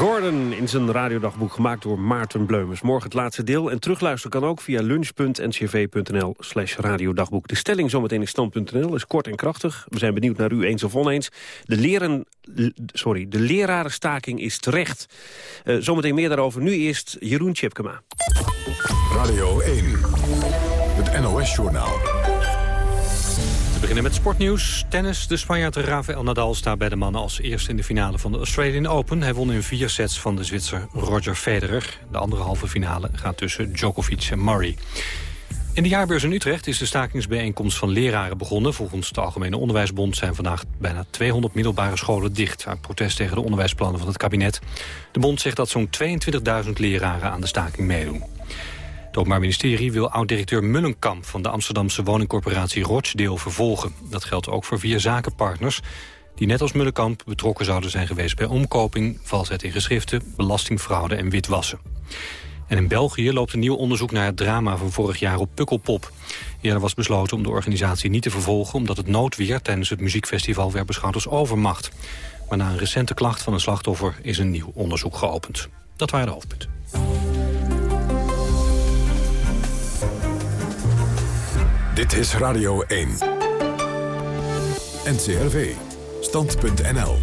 Gordon in zijn radiodagboek gemaakt door Maarten Bleumers. Morgen het laatste deel en terugluisteren kan ook via lunch.ncv.nl slash radiodagboek. De stelling zometeen in stand.nl is kort en krachtig. We zijn benieuwd naar u eens of oneens. De, leren, sorry, de lerarenstaking is terecht. Uh, zometeen meer daarover. Nu eerst Jeroen Tjepkema. Radio 1, het NOS-journaal. We beginnen met sportnieuws. Tennis. De Spanjaard Rafael Nadal staat bij de mannen als eerste in de finale van de Australian Open. Hij won in vier sets van de Zwitser Roger Federer. De andere halve finale gaat tussen Djokovic en Murray. In de jaarbeurs in Utrecht is de stakingsbijeenkomst van leraren begonnen. Volgens de Algemene Onderwijsbond zijn vandaag bijna 200 middelbare scholen dicht... uit protest tegen de onderwijsplannen van het kabinet. De bond zegt dat zo'n 22.000 leraren aan de staking meedoen. Het Openbaar Ministerie wil oud-directeur Mullenkamp... van de Amsterdamse woningcorporatie Rochdale vervolgen. Dat geldt ook voor vier zakenpartners... die net als Mullenkamp betrokken zouden zijn geweest bij omkoping... valsheid in geschriften, belastingfraude en witwassen. En in België loopt een nieuw onderzoek naar het drama van vorig jaar op Pukkelpop. Eerder was besloten om de organisatie niet te vervolgen... omdat het noodweer tijdens het muziekfestival werd beschouwd als overmacht. Maar na een recente klacht van een slachtoffer is een nieuw onderzoek geopend. Dat waren de hoofdpunten. Dit is Radio 1. NCRV. Stand.nl.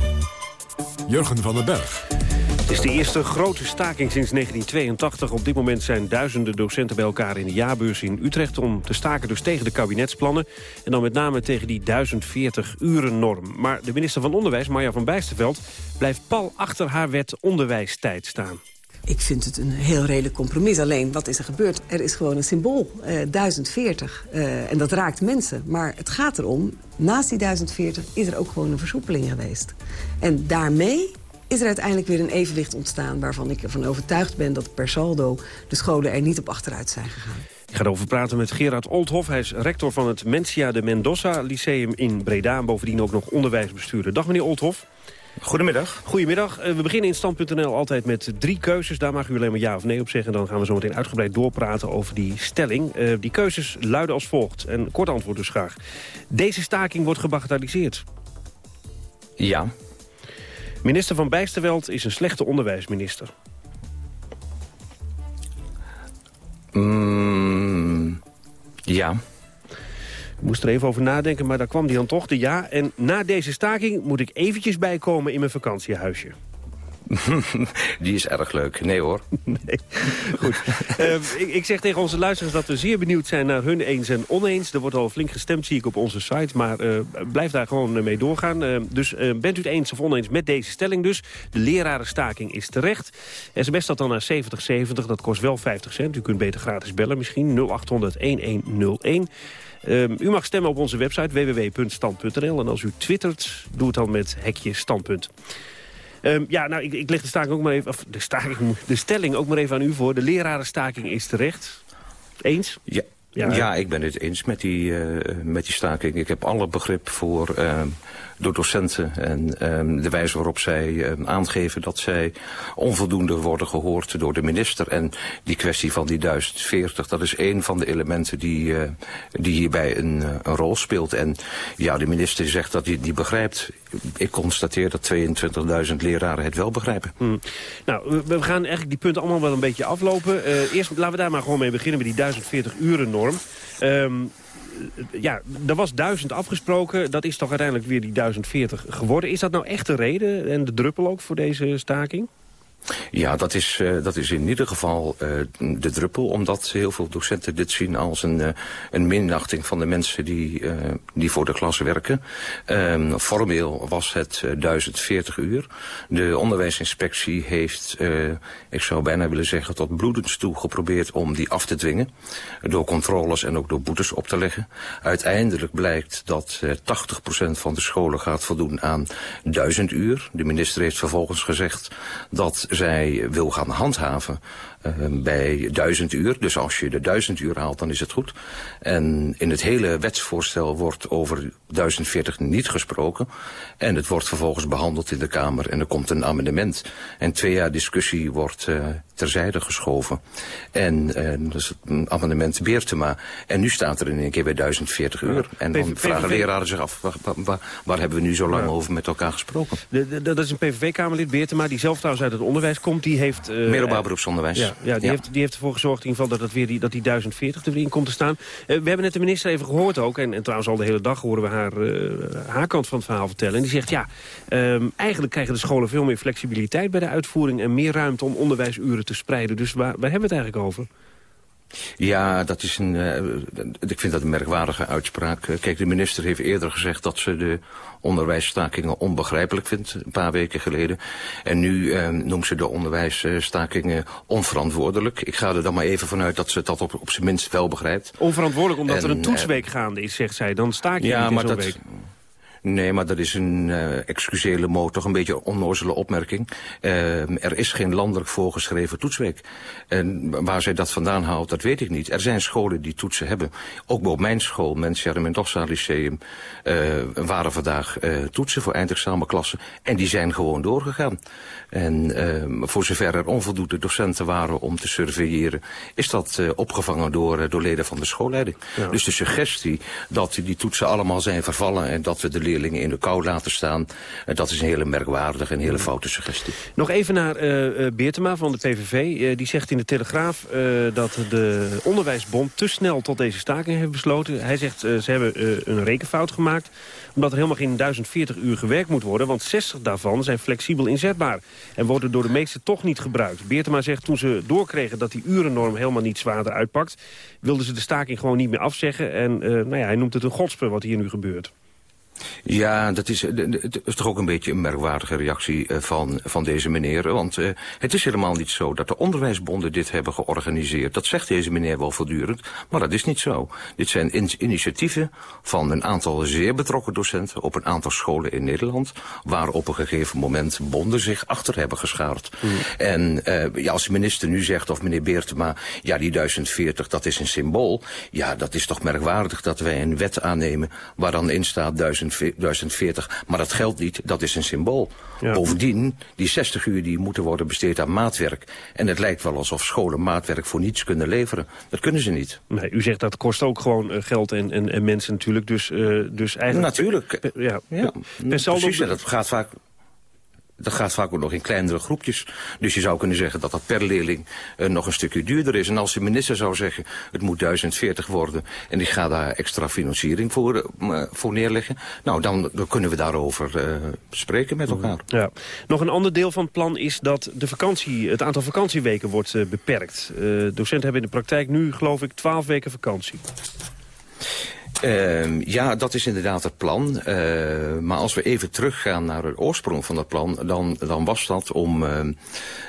Jurgen van den Berg. Het is de eerste grote staking sinds 1982. Op dit moment zijn duizenden docenten bij elkaar in de jaarbeurs in Utrecht... om te staken dus tegen de kabinetsplannen. En dan met name tegen die 1040-uren-norm. Maar de minister van Onderwijs, Marja van Bijsterveld... blijft pal achter haar wet onderwijstijd staan. Ik vind het een heel redelijk compromis. Alleen, wat is er gebeurd? Er is gewoon een symbool, uh, 1040. Uh, en dat raakt mensen. Maar het gaat erom, naast die 1040 is er ook gewoon een versoepeling geweest. En daarmee is er uiteindelijk weer een evenwicht ontstaan... waarvan ik ervan overtuigd ben dat per saldo de scholen er niet op achteruit zijn gegaan. Ik ga erover praten met Gerard Oldhoff. Hij is rector van het Mencia de Mendoza Lyceum in Breda... en bovendien ook nog onderwijsbestuurder. Dag meneer Oldhoff. Goedemiddag. Goedemiddag. We beginnen in stand.nl altijd met drie keuzes. Daar mag u alleen maar ja of nee op zeggen. Dan gaan we zo meteen uitgebreid doorpraten over die stelling. Uh, die keuzes luiden als volgt. En kort antwoord dus graag. Deze staking wordt gebagatelliseerd. Ja. Minister van Bijsterveld is een slechte onderwijsminister. Mm, ja. Ik moest er even over nadenken, maar daar kwam die dan toch, de ja. En na deze staking moet ik eventjes bijkomen in mijn vakantiehuisje. <laughs> Die is erg leuk. Nee hoor. <laughs> Nee. Goed. uh, ik, ik, zeg tegen onze luisteraars dat we zeer benieuwd zijn naar hun eens en oneens. Er wordt al flink gestemd, zie ik op onze site. Maar uh, blijf daar gewoon mee doorgaan. Uh, dus bent u het eens of oneens met deze stelling dus? De lerarenstaking is terecht. SMS dat dan naar 7070, dat kost wel 50 cent. U kunt beter gratis bellen misschien. 0800-1101. Um, u mag stemmen op onze website www.stand.nl. En als u twittert, doe het dan met hekje standpunt. Um, ja, nou, ik, ik leg de staking ook maar even, of de, staking, de stelling ook maar even aan u voor. De lerarenstaking is terecht. Eens? Ja. Ja, ik ben het eens met die, uh, met die staking. Ik heb alle begrip voor uh, door docenten en um, de wijze waarop zij uh, aangeven dat zij onvoldoende worden gehoord door de minister. En die kwestie van die 1040, dat is een van de elementen die, uh, die hierbij een, een rol speelt. En ja, de minister zegt dat hij die begrijpt. Ik constateer dat 22.000 leraren het wel begrijpen. Hmm. Nou, we gaan eigenlijk die punten allemaal wel een beetje aflopen. eerst laten we daar maar gewoon mee beginnen met die 1040 uren norm. Ja, er was 1000 afgesproken. Dat is toch uiteindelijk weer die 1040 geworden. Is dat nou echt de reden en de druppel ook voor deze staking? Ja, dat is, uh, dat is in ieder geval uh, de druppel, omdat heel veel docenten dit zien als een, uh, een minachting van de mensen die, die voor de klas werken. Ehm, formeel was het 1040 uur. De onderwijsinspectie heeft, ik zou bijna willen zeggen, tot bloedens toe geprobeerd om die af te dwingen. Door controles en ook door boetes op te leggen. Uiteindelijk blijkt dat 80% van de scholen gaat voldoen aan 1000 uur. De minister heeft vervolgens gezegd dat zij wil gaan handhaven uh, bij duizend uur. Dus als je de duizend uur haalt, dan is het goed. En in het hele wetsvoorstel wordt over 1040 niet gesproken. En het wordt vervolgens behandeld in de Kamer en er komt een amendement. En twee jaar discussie wordt uh, terzijde geschoven. En uh, dat is het amendement Beertema. En nu staat er in een keer bij 1040 uur. En dan vragen leraren zich af, waar, waar, waar, hebben we nu zo lang ja. over met elkaar gesproken? De, de, dat is een PVV-kamerlid, Beertema, die zelf trouwens uit het onderwijs komt. Die heeft... Uh, Middelbaar beroepsonderwijs. Ja, ja, die. Heeft, die heeft ervoor gezorgd in ieder geval dat, het weer die, dat die 1040 er weer in komt te staan. Uh, we hebben net de minister even gehoord ook. En, en trouwens al de hele dag horen we haar, uh, haar kant van het verhaal vertellen. En die zegt, ja, um, eigenlijk krijgen de scholen veel meer flexibiliteit bij de uitvoering... en meer ruimte om onderwijsuren te spreiden. Dus waar, waar hebben we het eigenlijk over? Ja, dat is een, uh, ik vind dat een merkwaardige uitspraak. Kijk, de minister heeft eerder gezegd dat ze de onderwijsstakingen onbegrijpelijk vindt, een paar weken geleden. En nu uh, noemt ze de onderwijsstakingen onverantwoordelijk. Ik ga er dan maar even vanuit dat ze dat op, op zijn minst wel begrijpt. Onverantwoordelijk omdat en, er een toetsweek gaande is, zegt zij. Dan staak je ja, niet maar dat, week. Nee, maar dat is een uh, excusele mo, toch een beetje een onnozele opmerking. Uh, er is geen landelijk voorgeschreven toetsweek. En waar zij dat vandaan haalt, dat weet ik niet. Er zijn scholen die toetsen hebben. Ook bij mijn school, Mensjer Mendoza Lyceum, uh, waren vandaag toetsen voor eindexamenklassen. En die zijn gewoon doorgegaan. En voor zover er onvoldoende docenten waren om te surveilleren, is dat opgevangen door, door leden van de schoolleiding. Ja. Dus de suggestie dat die toetsen allemaal zijn vervallen en dat we de leerlingen in de kou laten staan, uh, dat is een hele merkwaardige en hele foute suggestie. Nog even naar uh, Beertema van de PVV. Die zegt in de Telegraaf dat de Onderwijsbond te snel tot deze staking heeft besloten. Hij zegt ze hebben een rekenfout gemaakt omdat er helemaal geen 1040 uur gewerkt moet worden... want 60 daarvan zijn flexibel inzetbaar en worden door de meesten toch niet gebruikt. Beertema zegt toen ze doorkregen dat die urennorm helemaal niet zwaarder uitpakt... wilden ze de staking gewoon niet meer afzeggen. En nou ja, hij noemt het een godspe wat hier nu gebeurt. Ja, dat is, dat is toch ook een beetje een merkwaardige reactie van, van deze meneer. Want uh, het is helemaal niet zo dat de onderwijsbonden dit hebben georganiseerd. Dat zegt deze meneer wel voortdurend, maar dat is niet zo. Dit zijn in initiatieven van een aantal zeer betrokken docenten op een aantal scholen in Nederland, waar op een gegeven moment bonden zich achter hebben geschaard. Mm. En uh, ja, als de minister nu zegt, of meneer Beertema, ja die 1040, dat is een symbool. Ja, dat is toch merkwaardig dat wij een wet aannemen waar dan in staat 1000 2040. Maar dat geldt niet, dat is een symbool. Ja. Bovendien, die 60 uur die moeten worden besteed aan maatwerk. En het lijkt wel alsof scholen maatwerk voor niets kunnen leveren. Dat kunnen ze niet. Nee, u zegt dat kost ook gewoon uh, geld en, en, en, mensen natuurlijk. Dus, uh, dus eigenlijk... Natuurlijk. Ja, ja. precies. En dat gaat vaak dat gaat vaak ook nog in kleinere groepjes. Dus je zou kunnen zeggen dat dat per leerling uh, nog een stukje duurder is. En als de minister zou zeggen, het moet 1040 worden... en ik ga daar extra financiering voor, uh, voor neerleggen... nou, dan, kunnen we daarover spreken met elkaar. Ja. Nog een ander deel van het plan is dat de vakantie, het aantal vakantieweken wordt beperkt. docenten hebben in de praktijk nu, geloof ik, 12 weken vakantie. Uh, ja, dat is inderdaad het plan. Uh, maar als we even teruggaan naar de oorsprong van dat plan... dan, dan was dat om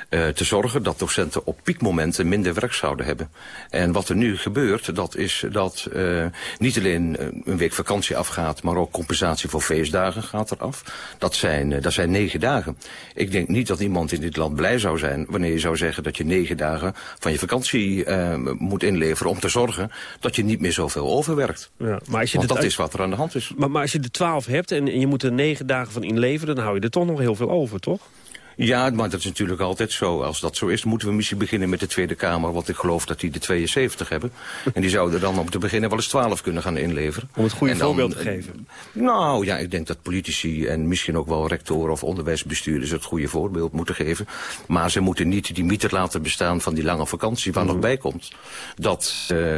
uh, eh, te zorgen dat docenten op piekmomenten minder werk zouden hebben. En wat er nu gebeurt, dat is dat uh, niet alleen eh, een week vakantie afgaat, maar ook compensatie voor feestdagen gaat eraf. Dat zijn, dat zijn negen dagen. Ik denk niet dat iemand in dit land blij zou zijn wanneer je zou zeggen dat je negen dagen van je vakantie moet inleveren om te zorgen dat je niet meer zoveel overwerkt. Ja, maar als je Want dat is wat er aan de hand is. Maar, maar als je de twaalf hebt en je moet er negen dagen van inleveren, dan hou je er toch nog heel veel over, toch? Ja, maar dat is natuurlijk altijd zo. Als dat zo is, moeten we misschien beginnen met de Tweede Kamer. Want ik geloof dat die de 72 hebben. En die zouden dan om te beginnen wel eens 12 kunnen gaan inleveren. Om het goede voorbeeld te geven. Nou ja, ik denk dat politici en misschien ook wel rectoren of onderwijsbestuurders het goede voorbeeld moeten geven. Maar ze moeten niet die mythe laten bestaan van die lange vakantie waar nog mhm. bij komt. Dat uh,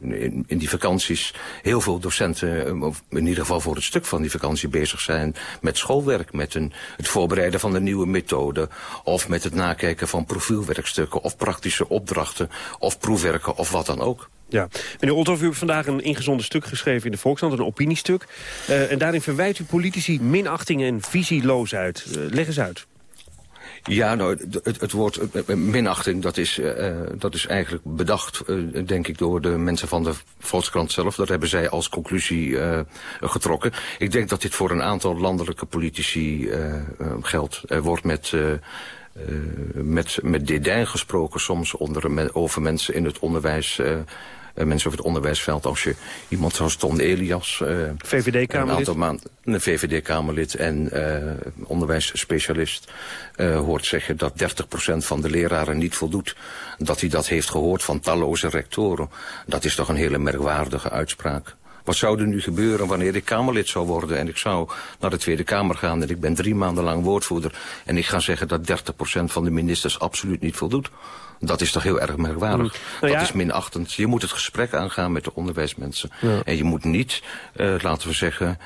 in, in, die vakanties heel veel docenten, in ieder geval voor het stuk van die vakantie bezig zijn met schoolwerk. Met een, het voorbereiden van de nieuwe methode of met het nakijken van profielwerkstukken of praktische opdrachten of proefwerken of wat dan ook. Ja, meneer Olthoff, u heeft vandaag een ingezonden stuk geschreven in de Volkskrant, een opiniestuk. Uh, en daarin verwijt u politici minachting en visieloosheid. Uh, leg eens uit. Ja, nou, het, het woord minachting, dat is, uh, dat is eigenlijk bedacht, denk ik, door de mensen van de Volkskrant zelf. Dat hebben zij als conclusie getrokken. Ik denk dat dit voor een aantal landelijke politici geldt. Er wordt met... met, met dédain gesproken soms onder, over mensen in het onderwijs mensen over het onderwijsveld. Als je iemand zoals Ton Elias... Uh, VVD-Kamerlid. Een, een VVD-Kamerlid en uh, onderwijsspecialist hoort zeggen dat 30% van de leraren niet voldoet. Dat hij dat heeft gehoord van talloze rectoren. Dat is toch een hele merkwaardige uitspraak. Wat zou er nu gebeuren wanneer ik Kamerlid zou worden... en ik zou naar de Tweede Kamer gaan en ik ben drie maanden lang woordvoerder... en ik ga zeggen dat 30% van de ministers absoluut niet voldoet? Dat is toch heel erg merkwaardig. Mm. Nou dat is minachtend. Je moet het gesprek aangaan met de onderwijsmensen. En je moet niet, uh, laten we zeggen,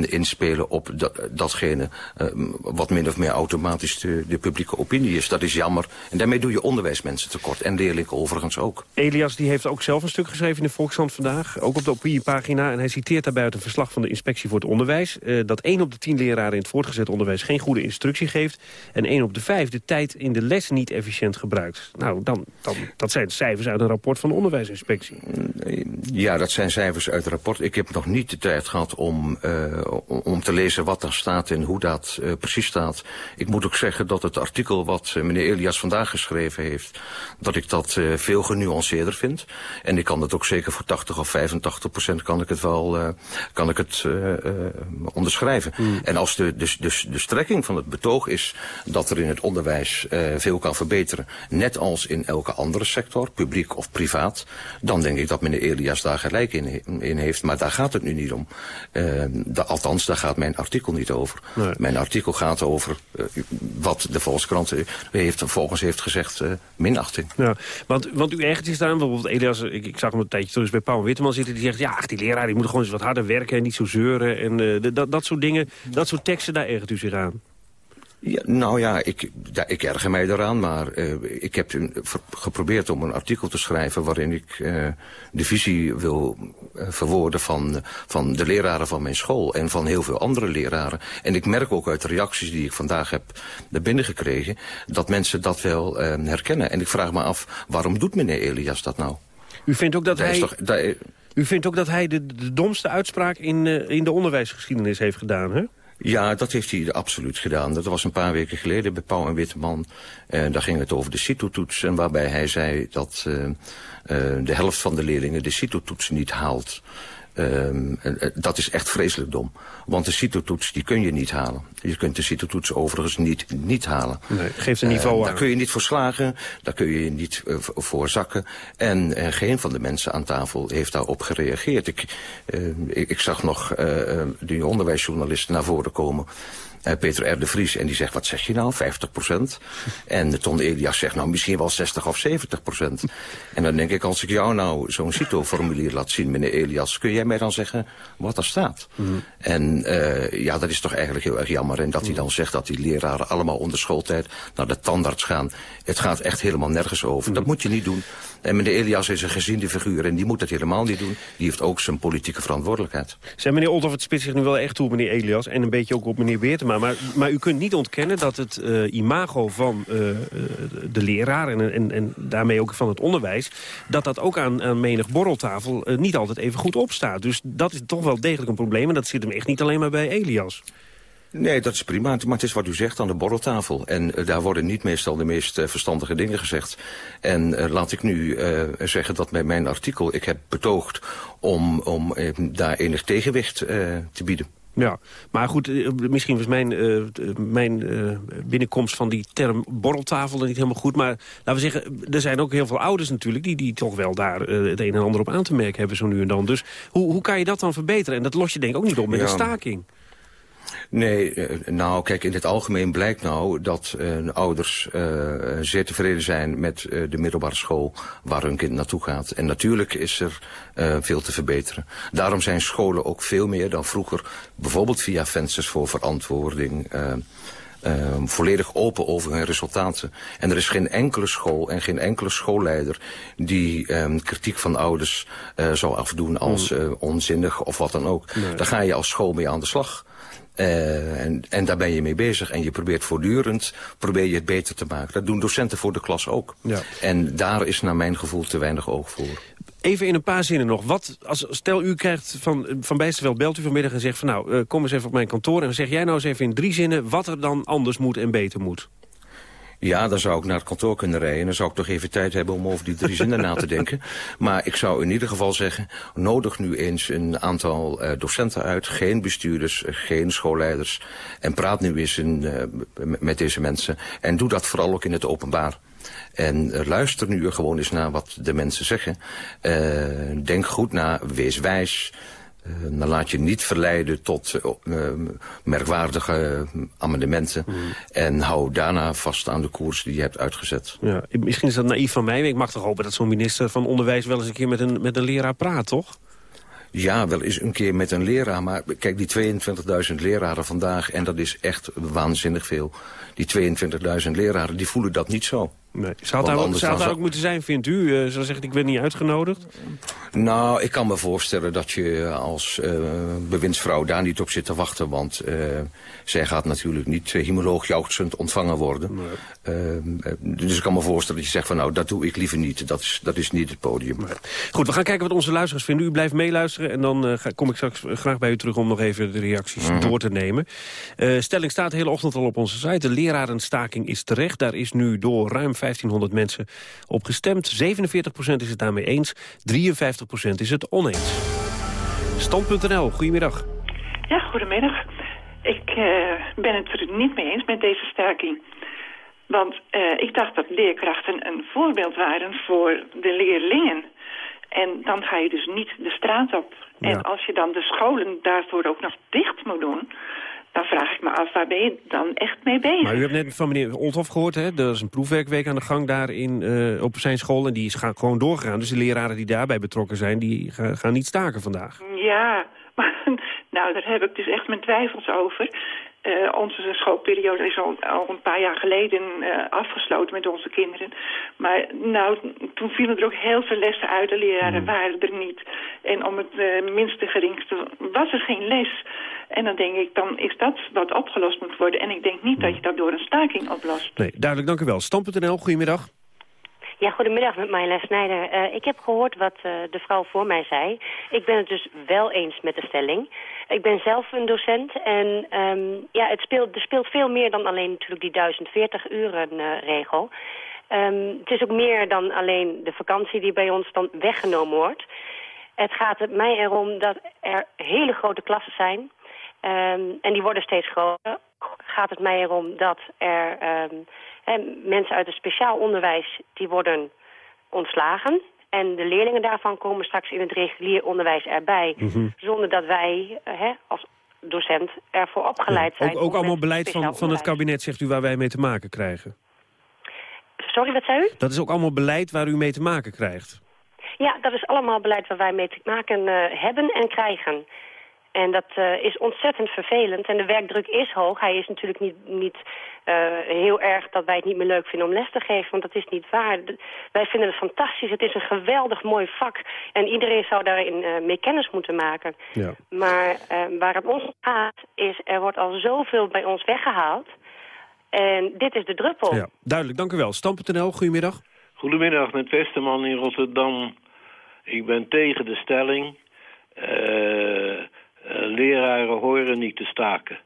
inspelen op dat, datgene... Uh, wat min of meer automatisch de, de, publieke opinie is. Dat is jammer. En daarmee doe je onderwijsmensen tekort. En leerlingen overigens ook. Elias die heeft ook zelf een stuk geschreven in de Volkskrant vandaag. Ook op de opiniepagina. En hij citeert daarbij uit een verslag van de Inspectie voor het Onderwijs... dat 1 op de 10 leraren in het voortgezet onderwijs geen goede instructie geeft... en 1 op de 5 de tijd in de les niet efficiënt gebruikt. Nou, dan, dan, dat zijn cijfers uit een rapport van de onderwijsinspectie. Ja, dat zijn cijfers uit het rapport. Ik heb nog niet de tijd gehad om, uh, om te lezen wat daar staat en hoe dat uh, precies staat. Ik moet ook zeggen dat het artikel wat uh, meneer Elias vandaag geschreven heeft... dat ik dat veel genuanceerder vind. En ik kan het ook zeker voor 80 of 85 procent kan ik het wel kan ik het, onderschrijven. Mm. En als de, de, de, de strekking van het betoog is dat er in het onderwijs veel kan verbeteren... net als in elke andere sector, publiek of privaat... dan denk ik dat meneer Elias daar gelijk in, in heeft. Maar daar gaat het nu niet om. Uh, althans, daar gaat mijn artikel niet over. Mijn artikel gaat over uh, wat de Volkskrant heeft, volgens heeft gezegd uh, minachting. Ja, want, want u ergert zich daar bijvoorbeeld Elias... Ik, ik zag hem een tijdje terug bij Paul Witteman zitten... die zegt, ja, ach, die leraar die moet gewoon eens wat harder werken... en niet zo zeuren en de, dat, dat soort dingen. Dat soort teksten, daar ergert u zich aan. Ja, nou ja ik, ja, ik erger mij eraan, maar uh, ik heb geprobeerd om een artikel te schrijven... waarin ik uh, de visie wil uh, verwoorden van, van de leraren van mijn school... en van heel veel andere leraren. En ik merk ook uit de reacties die ik vandaag heb naar binnen gekregen... dat mensen dat wel herkennen. En ik vraag me af, waarom doet meneer Elias dat nou? U vindt ook dat, hij... Toch, u vindt ook dat hij de, de domste uitspraak in, in de onderwijsgeschiedenis heeft gedaan, hè? Ja, dat heeft hij absoluut gedaan. Dat was een paar weken geleden bij Pauw en Witteman. En daar ging het over de CITO-toets. En waarbij hij zei dat uh, uh, de helft van de leerlingen de CITO-toets niet haalt. Um, dat is echt vreselijk dom. Want de CITO-toets die kun je niet halen. Je kunt de CITO-toets overigens niet, niet halen. Nee, geeft een niveau uh, aan. Daar kun je niet voor slagen, daar kun je niet uh, voor zakken. En uh, geen van de mensen aan tafel heeft daarop gereageerd. Ik, ik, ik, zag nog die onderwijsjournalisten naar voren komen... Uh, Peter R. de Vries. En die zegt, wat zeg je nou, 50 procent? <laughs> En Ton Elias zegt, nou misschien wel 60 of 70 procent. En dan denk ik, als ik jou nou zo'n CITO-formulier laat zien, meneer Elias... kun jij mij dan zeggen wat er staat? Mm. En uh, ja, dat is toch eigenlijk heel erg jammer. En dat hij dan zegt dat die leraren allemaal onder schooltijd naar de tandarts gaan. Het gaat echt helemaal nergens over. Mm. Dat moet je niet doen. En meneer Elias is een geziende figuur en die moet dat helemaal niet doen. Die heeft ook zijn politieke verantwoordelijkheid. Zeg meneer Olthoff, het spitst zich nu wel echt toe, meneer Elias... en een beetje ook op meneer Beertema Maar, maar u kunt niet ontkennen dat het uh, imago van uh, de leraar... En, en, en daarmee ook van het onderwijs... dat dat ook aan, aan menig borreltafel uh, niet altijd even goed opstaat. Dus dat is toch wel degelijk een probleem. En dat zit hem echt niet alleen maar bij Elias. Nee, dat is prima. Maar het is wat u zegt aan de borreltafel. En daar worden niet meestal de meest verstandige dingen gezegd. En laat ik nu zeggen dat bij mijn artikel... ik heb betoogd om, om daar enig tegenwicht te bieden. Ja, maar goed, misschien was mijn, uh, mijn uh, binnenkomst van die term borreltafel niet helemaal goed. Maar laten we zeggen, er zijn ook heel veel ouders natuurlijk... die, die toch wel daar uh, het een en ander op aan te merken hebben zo nu en dan. Dus hoe, hoe kan je dat dan verbeteren? En dat los je denk ik ook niet op met ja. een staking. Nee, nou kijk, in het algemeen blijkt nou dat uh, ouders uh, zeer tevreden zijn met uh, de middelbare school waar hun kind naartoe gaat. En natuurlijk is er veel te verbeteren. Daarom zijn scholen ook veel meer dan vroeger, bijvoorbeeld via vensters voor verantwoording... Volledig open over hun resultaten. En er is geen enkele school en geen enkele schoolleider... die kritiek van ouders uh, zou afdoen als uh, onzinnig of wat dan ook. Nee. Daar ga je als school mee aan de slag. Uh, en, en daar ben je mee bezig. En je probeert voortdurend probeer je het beter te maken. Dat doen docenten voor de klas ook. Ja. En daar is naar mijn gevoel te weinig oog voor. Even in een paar zinnen nog. Wat, als, stel u krijgt van, van Bijsterveld, belt u vanmiddag en zegt van nou, uh, kom eens even op mijn kantoor. En zeg jij nou eens even in drie zinnen wat er dan anders moet en beter moet. Ja, dan zou ik naar het kantoor kunnen rijden. Dan zou ik toch even tijd hebben om over die drie zinnen na te denken. <laughs> Maar ik zou in ieder geval zeggen... nodig nu eens een aantal uh, docenten uit. Geen bestuurders, geen schoolleiders. En praat nu eens in, uh, met deze mensen. En doe dat vooral ook in het openbaar. En uh, luister nu gewoon eens naar wat de mensen zeggen. denk goed na, wees wijs... Uh, dan laat je niet verleiden tot uh, merkwaardige amendementen. Mm. En hou daarna vast aan de koers die je hebt uitgezet. Ja, misschien is dat naïef van mij. Maar ik mag toch hopen dat zo'n minister van Onderwijs wel eens een keer met een, met een leraar praat, toch? Ja, wel eens een keer met een leraar. Maar kijk, die 22.000 leraren vandaag... en dat is echt waanzinnig veel. Die 22.000 leraren, die voelen dat niet zo. Nee. Zou het daar, daar ook moeten zijn, vindt u? Uh, zou zeggen, ik ben niet uitgenodigd? Nou, ik kan me voorstellen dat je als uh, bewindsvrouw daar niet op zit te wachten. Want uh, zij gaat natuurlijk niet hymoloog jauchzend ontvangen worden. Nee. dus ik kan me voorstellen dat je zegt van nou, dat doe ik liever niet. Dat is, dat is niet het podium. Nee. Goed, we gaan kijken wat onze luisteraars vinden. U blijft meeluisteren en dan ga, kom ik straks graag bij u terug om nog even de reacties mm -hmm. door te nemen. stelling staat de hele ochtend al op onze site. De lerarenstaking is terecht. Daar is nu door ruim 1500 mensen op gestemd. 47% is het daarmee eens, 53% is het oneens. Stand.nl, goedemiddag. Ja, goedemiddag. Ik uh, ben het er niet mee eens met deze staking. Want uh, ik dacht dat leerkrachten een voorbeeld waren voor de leerlingen. En dan ga je dus niet de straat op. Ja. En als je dan de scholen daarvoor ook nog dicht moet doen dan vraag ik me af, waar ben je dan echt mee bezig? Maar u hebt net van meneer Olthoff gehoord, hè? er is een proefwerkweek aan de gang daar in, uh, op zijn school... en die is gaan gewoon doorgegaan. Dus de leraren die daarbij betrokken zijn, die gaan, gaan niet staken vandaag. Ja, <laughs> maar nou, daar heb ik dus echt mijn twijfels over. Uh, onze schoolperiode is al, al een paar jaar geleden uh, afgesloten met onze kinderen. Maar nou, toen vielen er ook heel veel lessen uit. De leraren mm. waren er niet. En om het uh, minste geringste was er geen les. En dan denk ik, dan is dat wat opgelost moet worden. En ik denk niet dat je dat door een staking oplost. Nee, duidelijk, dank u wel. Stam.nl, goedemiddag. Ja, goedemiddag met Marjolein Snijder. Uh, ik heb gehoord wat uh, de vrouw voor mij zei. Ik ben het dus wel eens met de stelling. Ik ben zelf een docent en um, ja, het speelt, er speelt veel meer dan alleen natuurlijk die 1040 uren uh, regel. Um, het is ook meer dan alleen de vakantie die bij ons dan weggenomen wordt. Het gaat mij erom dat er hele grote klassen zijn. Um, en die worden steeds groter. Gaat het mij erom dat er mensen uit het speciaal onderwijs... die worden ontslagen. En de leerlingen daarvan komen straks in het regulier onderwijs erbij. Mm -hmm. Zonder dat wij uh, als docent ervoor opgeleid ja, zijn. Ook, ook allemaal beleid van, van het kabinet, zegt u, waar wij mee te maken krijgen? Sorry, wat zei u? Dat is ook allemaal beleid waar u mee te maken krijgt? Ja, dat is allemaal beleid waar wij mee te maken uh, hebben en krijgen. En dat eh, is ontzettend vervelend. En de werkdruk is hoog. Hij is natuurlijk niet, niet eh, heel erg dat wij het niet meer leuk vinden om les te geven. Want dat is niet waar. D- wij vinden het fantastisch. Het is een geweldig mooi vak. En iedereen zou daarin eh, mee kennis moeten maken. Ja. Maar eh, waar het ons om gaat is, er wordt al zoveel bij ons weggehaald. En dit is de druppel. Ja, duidelijk, dank u wel. Stam.nl, goedemiddag. Goedemiddag, met Westerman in Rotterdam. Ik ben tegen de stelling. eh, leraren horen niet te staken.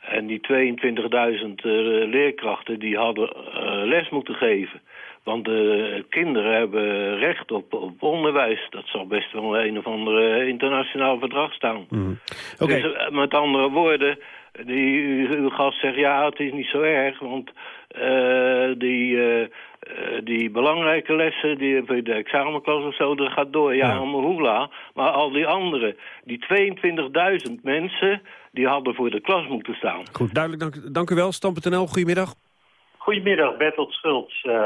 En die 22.000 eh, leerkrachten die hadden eh, les moeten geven. Want de kinderen hebben recht op, op onderwijs. Dat zal best wel een of ander internationaal verdrag staan. Oké. Dus eh, met andere woorden, die, uw gast zegt ja, het is niet zo erg, want eh, die, eh, eh, die belangrijke lessen, die bij de examenklas of zo, dat gaat door. Ja, allemaal hoela. Maar al die anderen, die 22.000 mensen, die hadden voor de klas moeten staan. Goed, duidelijk, dank, dank u wel. Stam.nl, goedemiddag. Goedemiddag, Bertolt Schultz. Eh,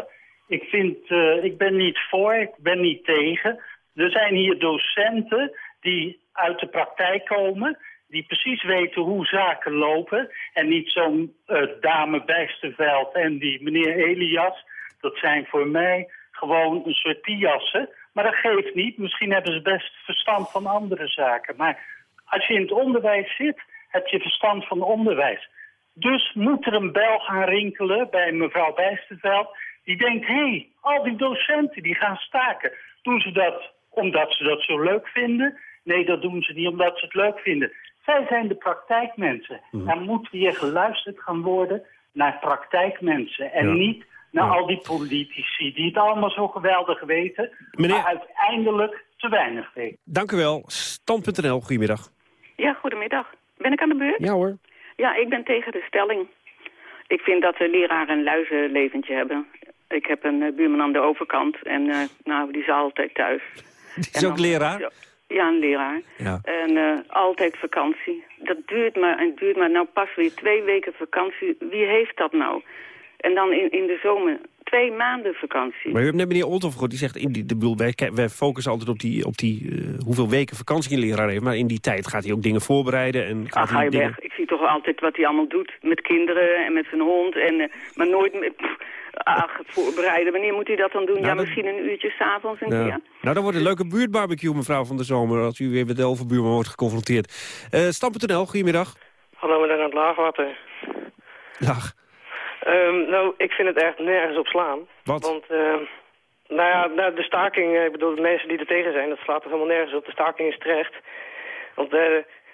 ik, vind, eh, ik ben niet voor, ik ben niet tegen. Er zijn hier docenten die uit de praktijk komen... die precies weten hoe zaken lopen... en niet zo'n eh, dame Bijsterveld en die meneer Elias... dat zijn voor mij gewoon een soort piassen. Maar dat geeft niet. Misschien hebben ze best verstand van andere zaken. Maar als je in het onderwijs zit, heb je verstand van onderwijs. Dus moet er een bel gaan rinkelen bij mevrouw Bijsterveld. Die denkt, hé, hey, al die docenten die gaan staken. Doen ze dat omdat ze dat zo leuk vinden? Nee, dat doen ze niet omdat ze het leuk vinden. Zij zijn de praktijkmensen. Er moet weer geluisterd gaan worden naar praktijkmensen. En Ja. niet naar al die politici die het allemaal zo geweldig weten. Maar uiteindelijk te weinig weten. Dank u wel. Stam.nl, goedemiddag. Ja, goedemiddag. Ben ik aan de beurt? Ja hoor. Ja, ik ben tegen de stelling. Ik vind dat de leraren een luizenleventje hebben. Ik heb een eh, buurman aan de overkant en eh, nou, die is altijd thuis. Die is ook leraar? Ja, een leraar. Ja. En eh, altijd vakantie. Dat duurt maar en duurt maar. Nou pas weer twee weken vakantie. Wie heeft dat nou? En dan in, in de zomer twee maanden vakantie. Maar u hebt net meneer Olthoff gehoord, die zegt... In die, de, bedoel, wij, focussen altijd op die, op die eh, hoeveel weken vakantie een leraar heeft. Maar in die tijd gaat hij ook dingen voorbereiden. En gaat Ach, ga hij je dingen... weg. Ik zie toch altijd wat hij allemaal doet. Met kinderen en met zijn hond. En, eh, maar nooit met... pff, ach, voorbereiden. Wanneer moet hij dat dan doen? Nou, ja, dat- misschien een uurtje s'avonds. en Ja. Ja. Nou, dan wordt een leuke buurtbarbecue, mevrouw van de Zomer... als u weer met de overbuurman wordt geconfronteerd. Uh, Stam.nl, goedemiddag. Hallo, we zijn aan het laagwater. Dag. Ehm, nou, ik vind het echt nergens op slaan. Wat? Want, ehm, nou ja, nou, de staking, eh, ik bedoel, de mensen die er tegen zijn, dat slaat er helemaal nergens op. De staking is terecht. Want eh,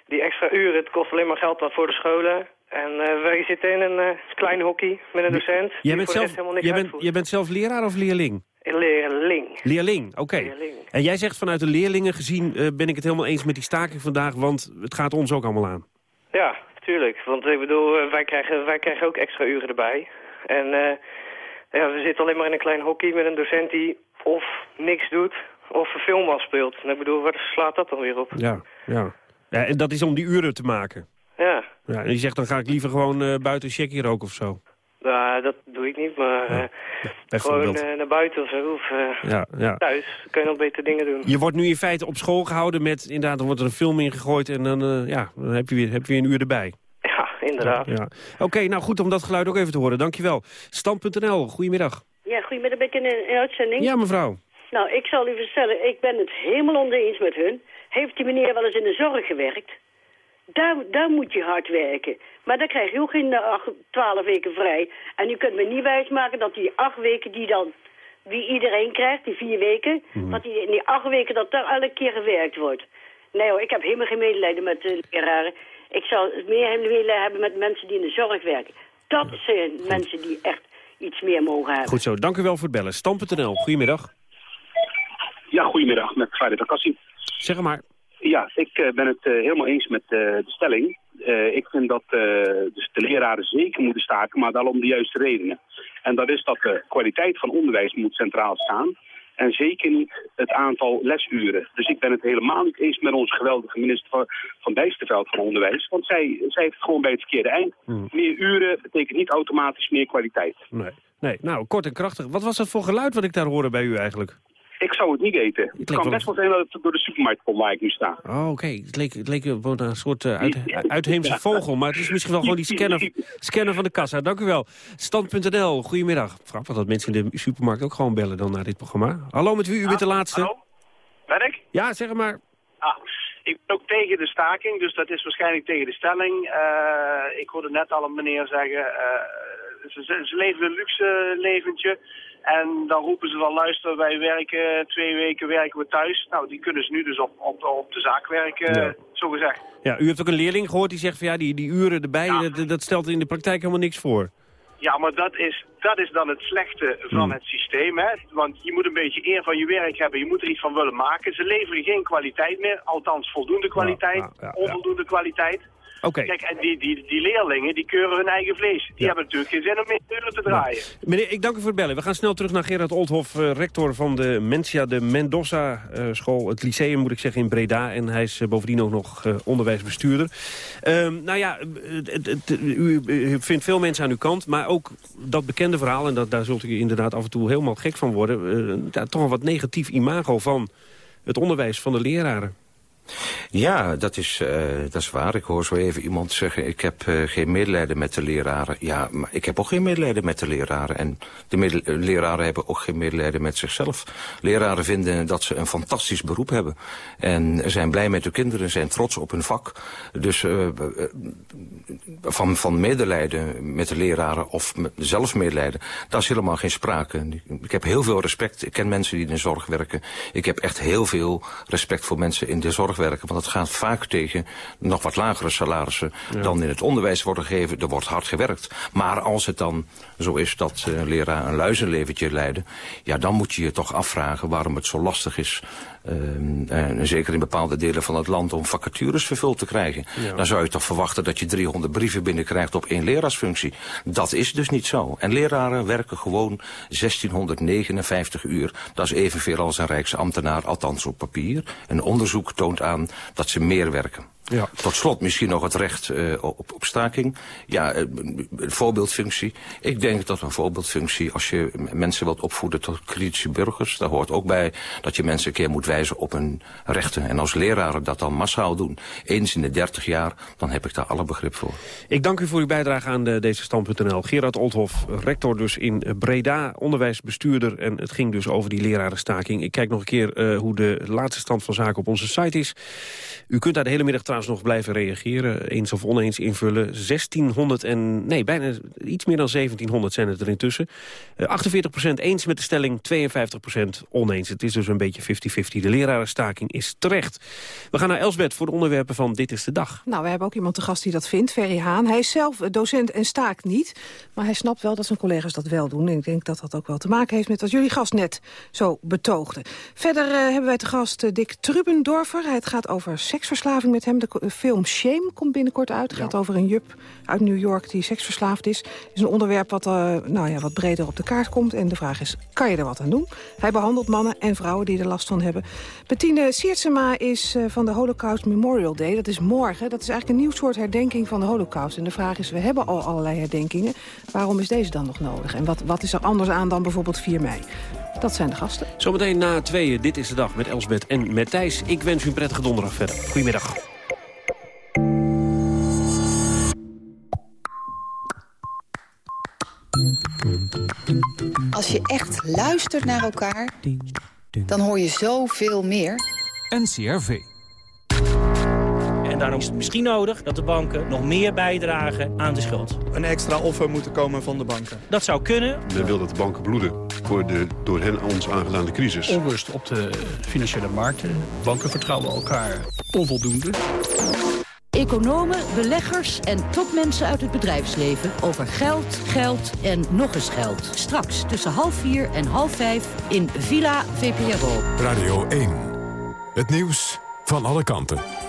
die extra uren, het kost alleen maar geld voor de scholen. En eh, wij zitten in een klein hockey met een docent. Jij bent, zelf, jij, bent, jij bent zelf leraar of leerling? Leerling. Leerling, oké. En jij zegt vanuit de leerlingen gezien... ben ik het helemaal eens met die staking vandaag... want het gaat ons ook allemaal aan. Ja, tuurlijk. Want ik bedoel, eh, wij krijgen, wij krijgen ook extra uren erbij. En eh, ja, we zitten alleen maar in een klein hockey met een docent die of niks doet of een film afspeelt. En ik bedoel, waar slaat dat dan weer op? Ja, ja. ja en dat is om die uren te maken. Ja, Ja, en je zegt, dan ga ik liever gewoon eh, buiten checkie roken of zo. Nou, dat doe ik niet, maar eh, gewoon eh, naar buiten of zo. Of eh, Ja, ja. thuis kun je nog beter dingen doen. Je wordt nu in feite op school gehouden met... inderdaad, dan wordt er een film ingegooid... en dan, eh, ja, dan heb, je weer, heb je weer een uur erbij. Ja, inderdaad. Ja. Oké, nou goed om dat geluid ook even te horen. Dankjewel. Stand.nl, goedemiddag. Ja, goedemiddag, ben ik in in uitzending? Ja, mevrouw. Nou, ik zal u vertellen, ik ben het helemaal oneens met hun. Heeft die meneer wel eens in de zorg gewerkt? Daar, daar moet je hard werken. Maar dan krijg je ook geen eh, acht- twaalf weken vrij. En u kunt me niet wijsmaken dat die acht weken die dan... wie iedereen krijgt, die vier weken... dat die, in die acht weken dat daar elke keer gewerkt wordt. Nee hoor, ik heb helemaal geen medelijden met de leraren. Ik zou meer medelijden hebben met mensen die in de zorg werken. Dat zijn mensen die echt iets meer mogen hebben. Goed zo, dank u wel voor het bellen. Stand.nl, goedemiddag. Ja, goedemiddag, met Friday Takassi. Zeg maar. Ja, ik eh, ben het eh, helemaal eens met eh, de stelling. Ik vind dat dus de leraren zeker moeten staken, maar wel om de juiste redenen. En dat is dat de kwaliteit van onderwijs moet centraal staan. En zeker niet het aantal lesuren. Dus ik ben het helemaal niet eens met onze geweldige minister van, van Dijsterveld van Onderwijs. Want zij, zij heeft het gewoon bij het verkeerde eind. Meer uren betekent niet automatisch meer kwaliteit. Nee. nee, nou, kort en krachtig. Wat was dat voor geluid wat ik daar hoorde bij u eigenlijk? Ik zou het niet eten. Het kan wel- best wel zijn dat het door de supermarkt komt waar ik nu sta. Oh, oké. Het leek, het leek een soort eh, uit, uitheemse vogel. Maar het is misschien wel gewoon die scanner, scanner van de kassa. Dank u wel. Stand.nl, goedemiddag. Grappig dat mensen in de supermarkt ook gewoon bellen dan naar dit programma. Hallo met wie? U bent de laatste. Ben ik? Ja, zeg maar. Ah, ik ben ook tegen de staking, dus dat is waarschijnlijk tegen de stelling. Eh, ik hoorde net al een meneer zeggen, eh, ze, ze ze leven een luxe leventje. En dan roepen ze van, luister, wij werken twee weken werken we thuis. Nou, die kunnen ze nu dus op, op, op de zaak werken, Ja. zo gezegd. Ja, u heeft ook een leerling gehoord die zegt van ja, die, die uren erbij, dat, dat stelt in de praktijk helemaal niks voor. Ja, maar dat is, dat is dan het slechte van Hmm. het systeem. Hè? Want je moet een beetje eer van je werk hebben. Je moet er iets van willen maken. Ze leveren geen kwaliteit meer. Althans, voldoende kwaliteit. onvoldoende kwaliteit. Kijk, en die, die, die leerlingen, die keuren hun eigen vlees. Die hebben natuurlijk geen zin om meer uren te draaien. Meneer, ik dank u voor het bellen. We gaan snel terug naar Gerard Oldhoff, eh, rector van de Mensia de Mendoza eh, school. Het lyceum moet ik zeggen in Breda. En hij is eh, bovendien ook nog onderwijsbestuurder. Ehm, nou ja, u, u vindt veel mensen aan uw kant. Maar ook dat bekende verhaal, en dat, daar zult u inderdaad af en toe helemaal gek van worden. toch een wat negatief imago van het onderwijs van de leraren. Ja, dat is, eh, dat is waar. Ik hoor zo even iemand zeggen... ik heb eh, geen medelijden met de leraren. Ja, maar ik heb ook geen medelijden met de leraren. En de eh, leraren hebben ook geen medelijden met zichzelf. Leraren vinden dat ze een fantastisch beroep hebben. En zijn blij met hun kinderen, zijn trots op hun vak. Dus van, van medelijden met de leraren of met zelfmedelijden... daar is helemaal geen sprake. Ik heb heel veel respect. Ik ken mensen die in de zorg werken. Ik heb echt heel veel respect voor mensen in de zorg werken. Want het gaat vaak tegen nog wat lagere salarissen dan in het onderwijs worden gegeven. Er wordt hard gewerkt. Maar als het dan zo is dat uh, leraar een luizenleventje leiden... ja, dan moet je je toch afvragen waarom het zo lastig is... Uh, en zeker in bepaalde delen van het land om vacatures vervuld te krijgen. Ja. Dan zou je toch verwachten dat je 300 brieven binnenkrijgt op één leraarsfunctie. Dat is dus niet zo. En leraren werken gewoon 1659 uur. Dat is evenveel als een rijksambtenaar, althans op papier. Een onderzoek toont aan dat ze meer werken. Ja. Tot slot misschien nog het recht uh, op, op staking. Ja, uh, een voorbeeldfunctie. Ik denk dat een voorbeeldfunctie, als je mensen wilt opvoeden tot kritische burgers... daar hoort ook bij dat je mensen een keer moet wijzen op hun rechten. En als leraren dat dan massaal doen, eens in de 30 jaar... dan heb ik daar alle begrip voor. Ik dank u voor uw bijdrage aan de, deze stand.nl. Gerard Oldhoff, rector dus in Breda, onderwijsbestuurder. En het ging dus over die lerarenstaking. Ik kijk nog een keer uh, hoe de laatste stand van zaken op onze site is. U kunt daar de hele middag trouwens nog blijven reageren. Eens of oneens invullen. 1600 en... Nee, bijna iets meer dan 1700 zijn het er intussen. Uh, 48% eens met de stelling, 52% oneens. Het is dus een beetje 50-50. De lerarenstaking is terecht. We gaan naar Elsbeth voor de onderwerpen van Dit is de Dag. Nou, we hebben ook iemand te gast die dat vindt, Ferry Haan. Hij is zelf docent en staakt niet. Maar hij snapt wel dat zijn collega's dat wel doen. En ik denk dat dat ook wel te maken heeft met wat jullie gast net zo betoogden. Verder uh, hebben wij te gast Dick Trubendorfer. Het gaat over seksverslaving met hem. De film Shame komt binnenkort uit. Het gaat over een jup uit New York die seksverslaafd is. Het is een onderwerp wat, uh, nou ja, wat breder op de kaart komt. En de vraag is, kan je er wat aan doen? Hij behandelt mannen en vrouwen die er last van hebben. Bettine Siertsema is uh, van de Holocaust Memorial Day. Dat is morgen. Dat is eigenlijk een nieuw soort herdenking van de Holocaust. En de vraag is, we hebben al allerlei herdenkingen. Waarom is deze dan nog nodig? En wat, wat is er anders aan dan bijvoorbeeld 4 mei? Dat zijn de gasten. Zometeen na tweeën, dit is de dag met Elsbeth en met Thijs. Ik wens u een prettige donderdag verder. Goedemiddag. Als je echt luistert naar elkaar, dan hoor je zoveel meer. NCRV. En daarom is het misschien nodig dat de banken nog meer bijdragen aan de schuld. Een extra offer moeten komen van de banken. Dat zou kunnen. Men wil dat de banken bloeden voor de door hen ons aangedane crisis. Onrust op de financiële markten. Banken vertrouwen elkaar onvoldoende. Economen, beleggers en topmensen uit het bedrijfsleven over geld, geld en nog eens geld. Straks tussen half vier en half vijf in Villa VPRO. Radio 1. Het nieuws van alle kanten.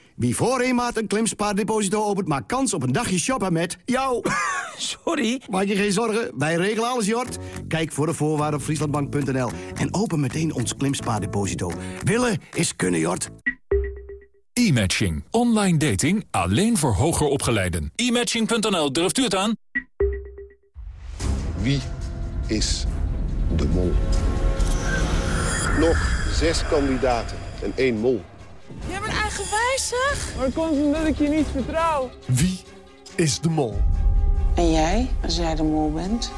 Wie voor een maand een klimspaardeposito opent, maakt kans op een dagje shoppen met jou. <laughs> Sorry? Maak je geen zorgen, wij regelen alles, Jort. Kijk voor de voorwaarden op frieslandbank.nl en open meteen ons klimspaardeposito. Willen is kunnen, Jort. E-matching. Online dating alleen voor hoger opgeleiden. E-matching.nl, durft u het aan? Wie is de mol? Nog zes kandidaten en één mol. Jij bent eigenwijs, zeg. Maar komt omdat ik je niet vertrouw. Wie is de mol? En jij, als jij de mol bent?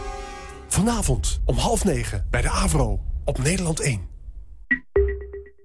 Vanavond om half negen bij de AVRO op Nederland 1.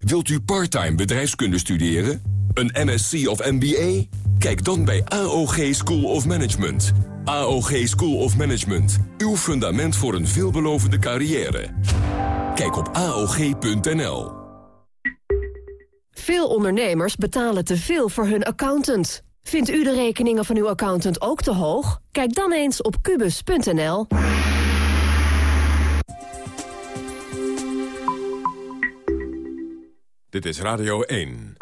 Wilt u parttime bedrijfskunde studeren? Een MSc of MBA? Kijk dan bij AOG School of Management. AOG School of Management. Uw fundament voor een veelbelovende carrière. Kijk op AOG.nl. Veel ondernemers betalen te veel voor hun accountant. Vindt u de rekeningen van uw accountant ook te hoog? Kijk dan eens op kubus.nl. Dit is Radio 1.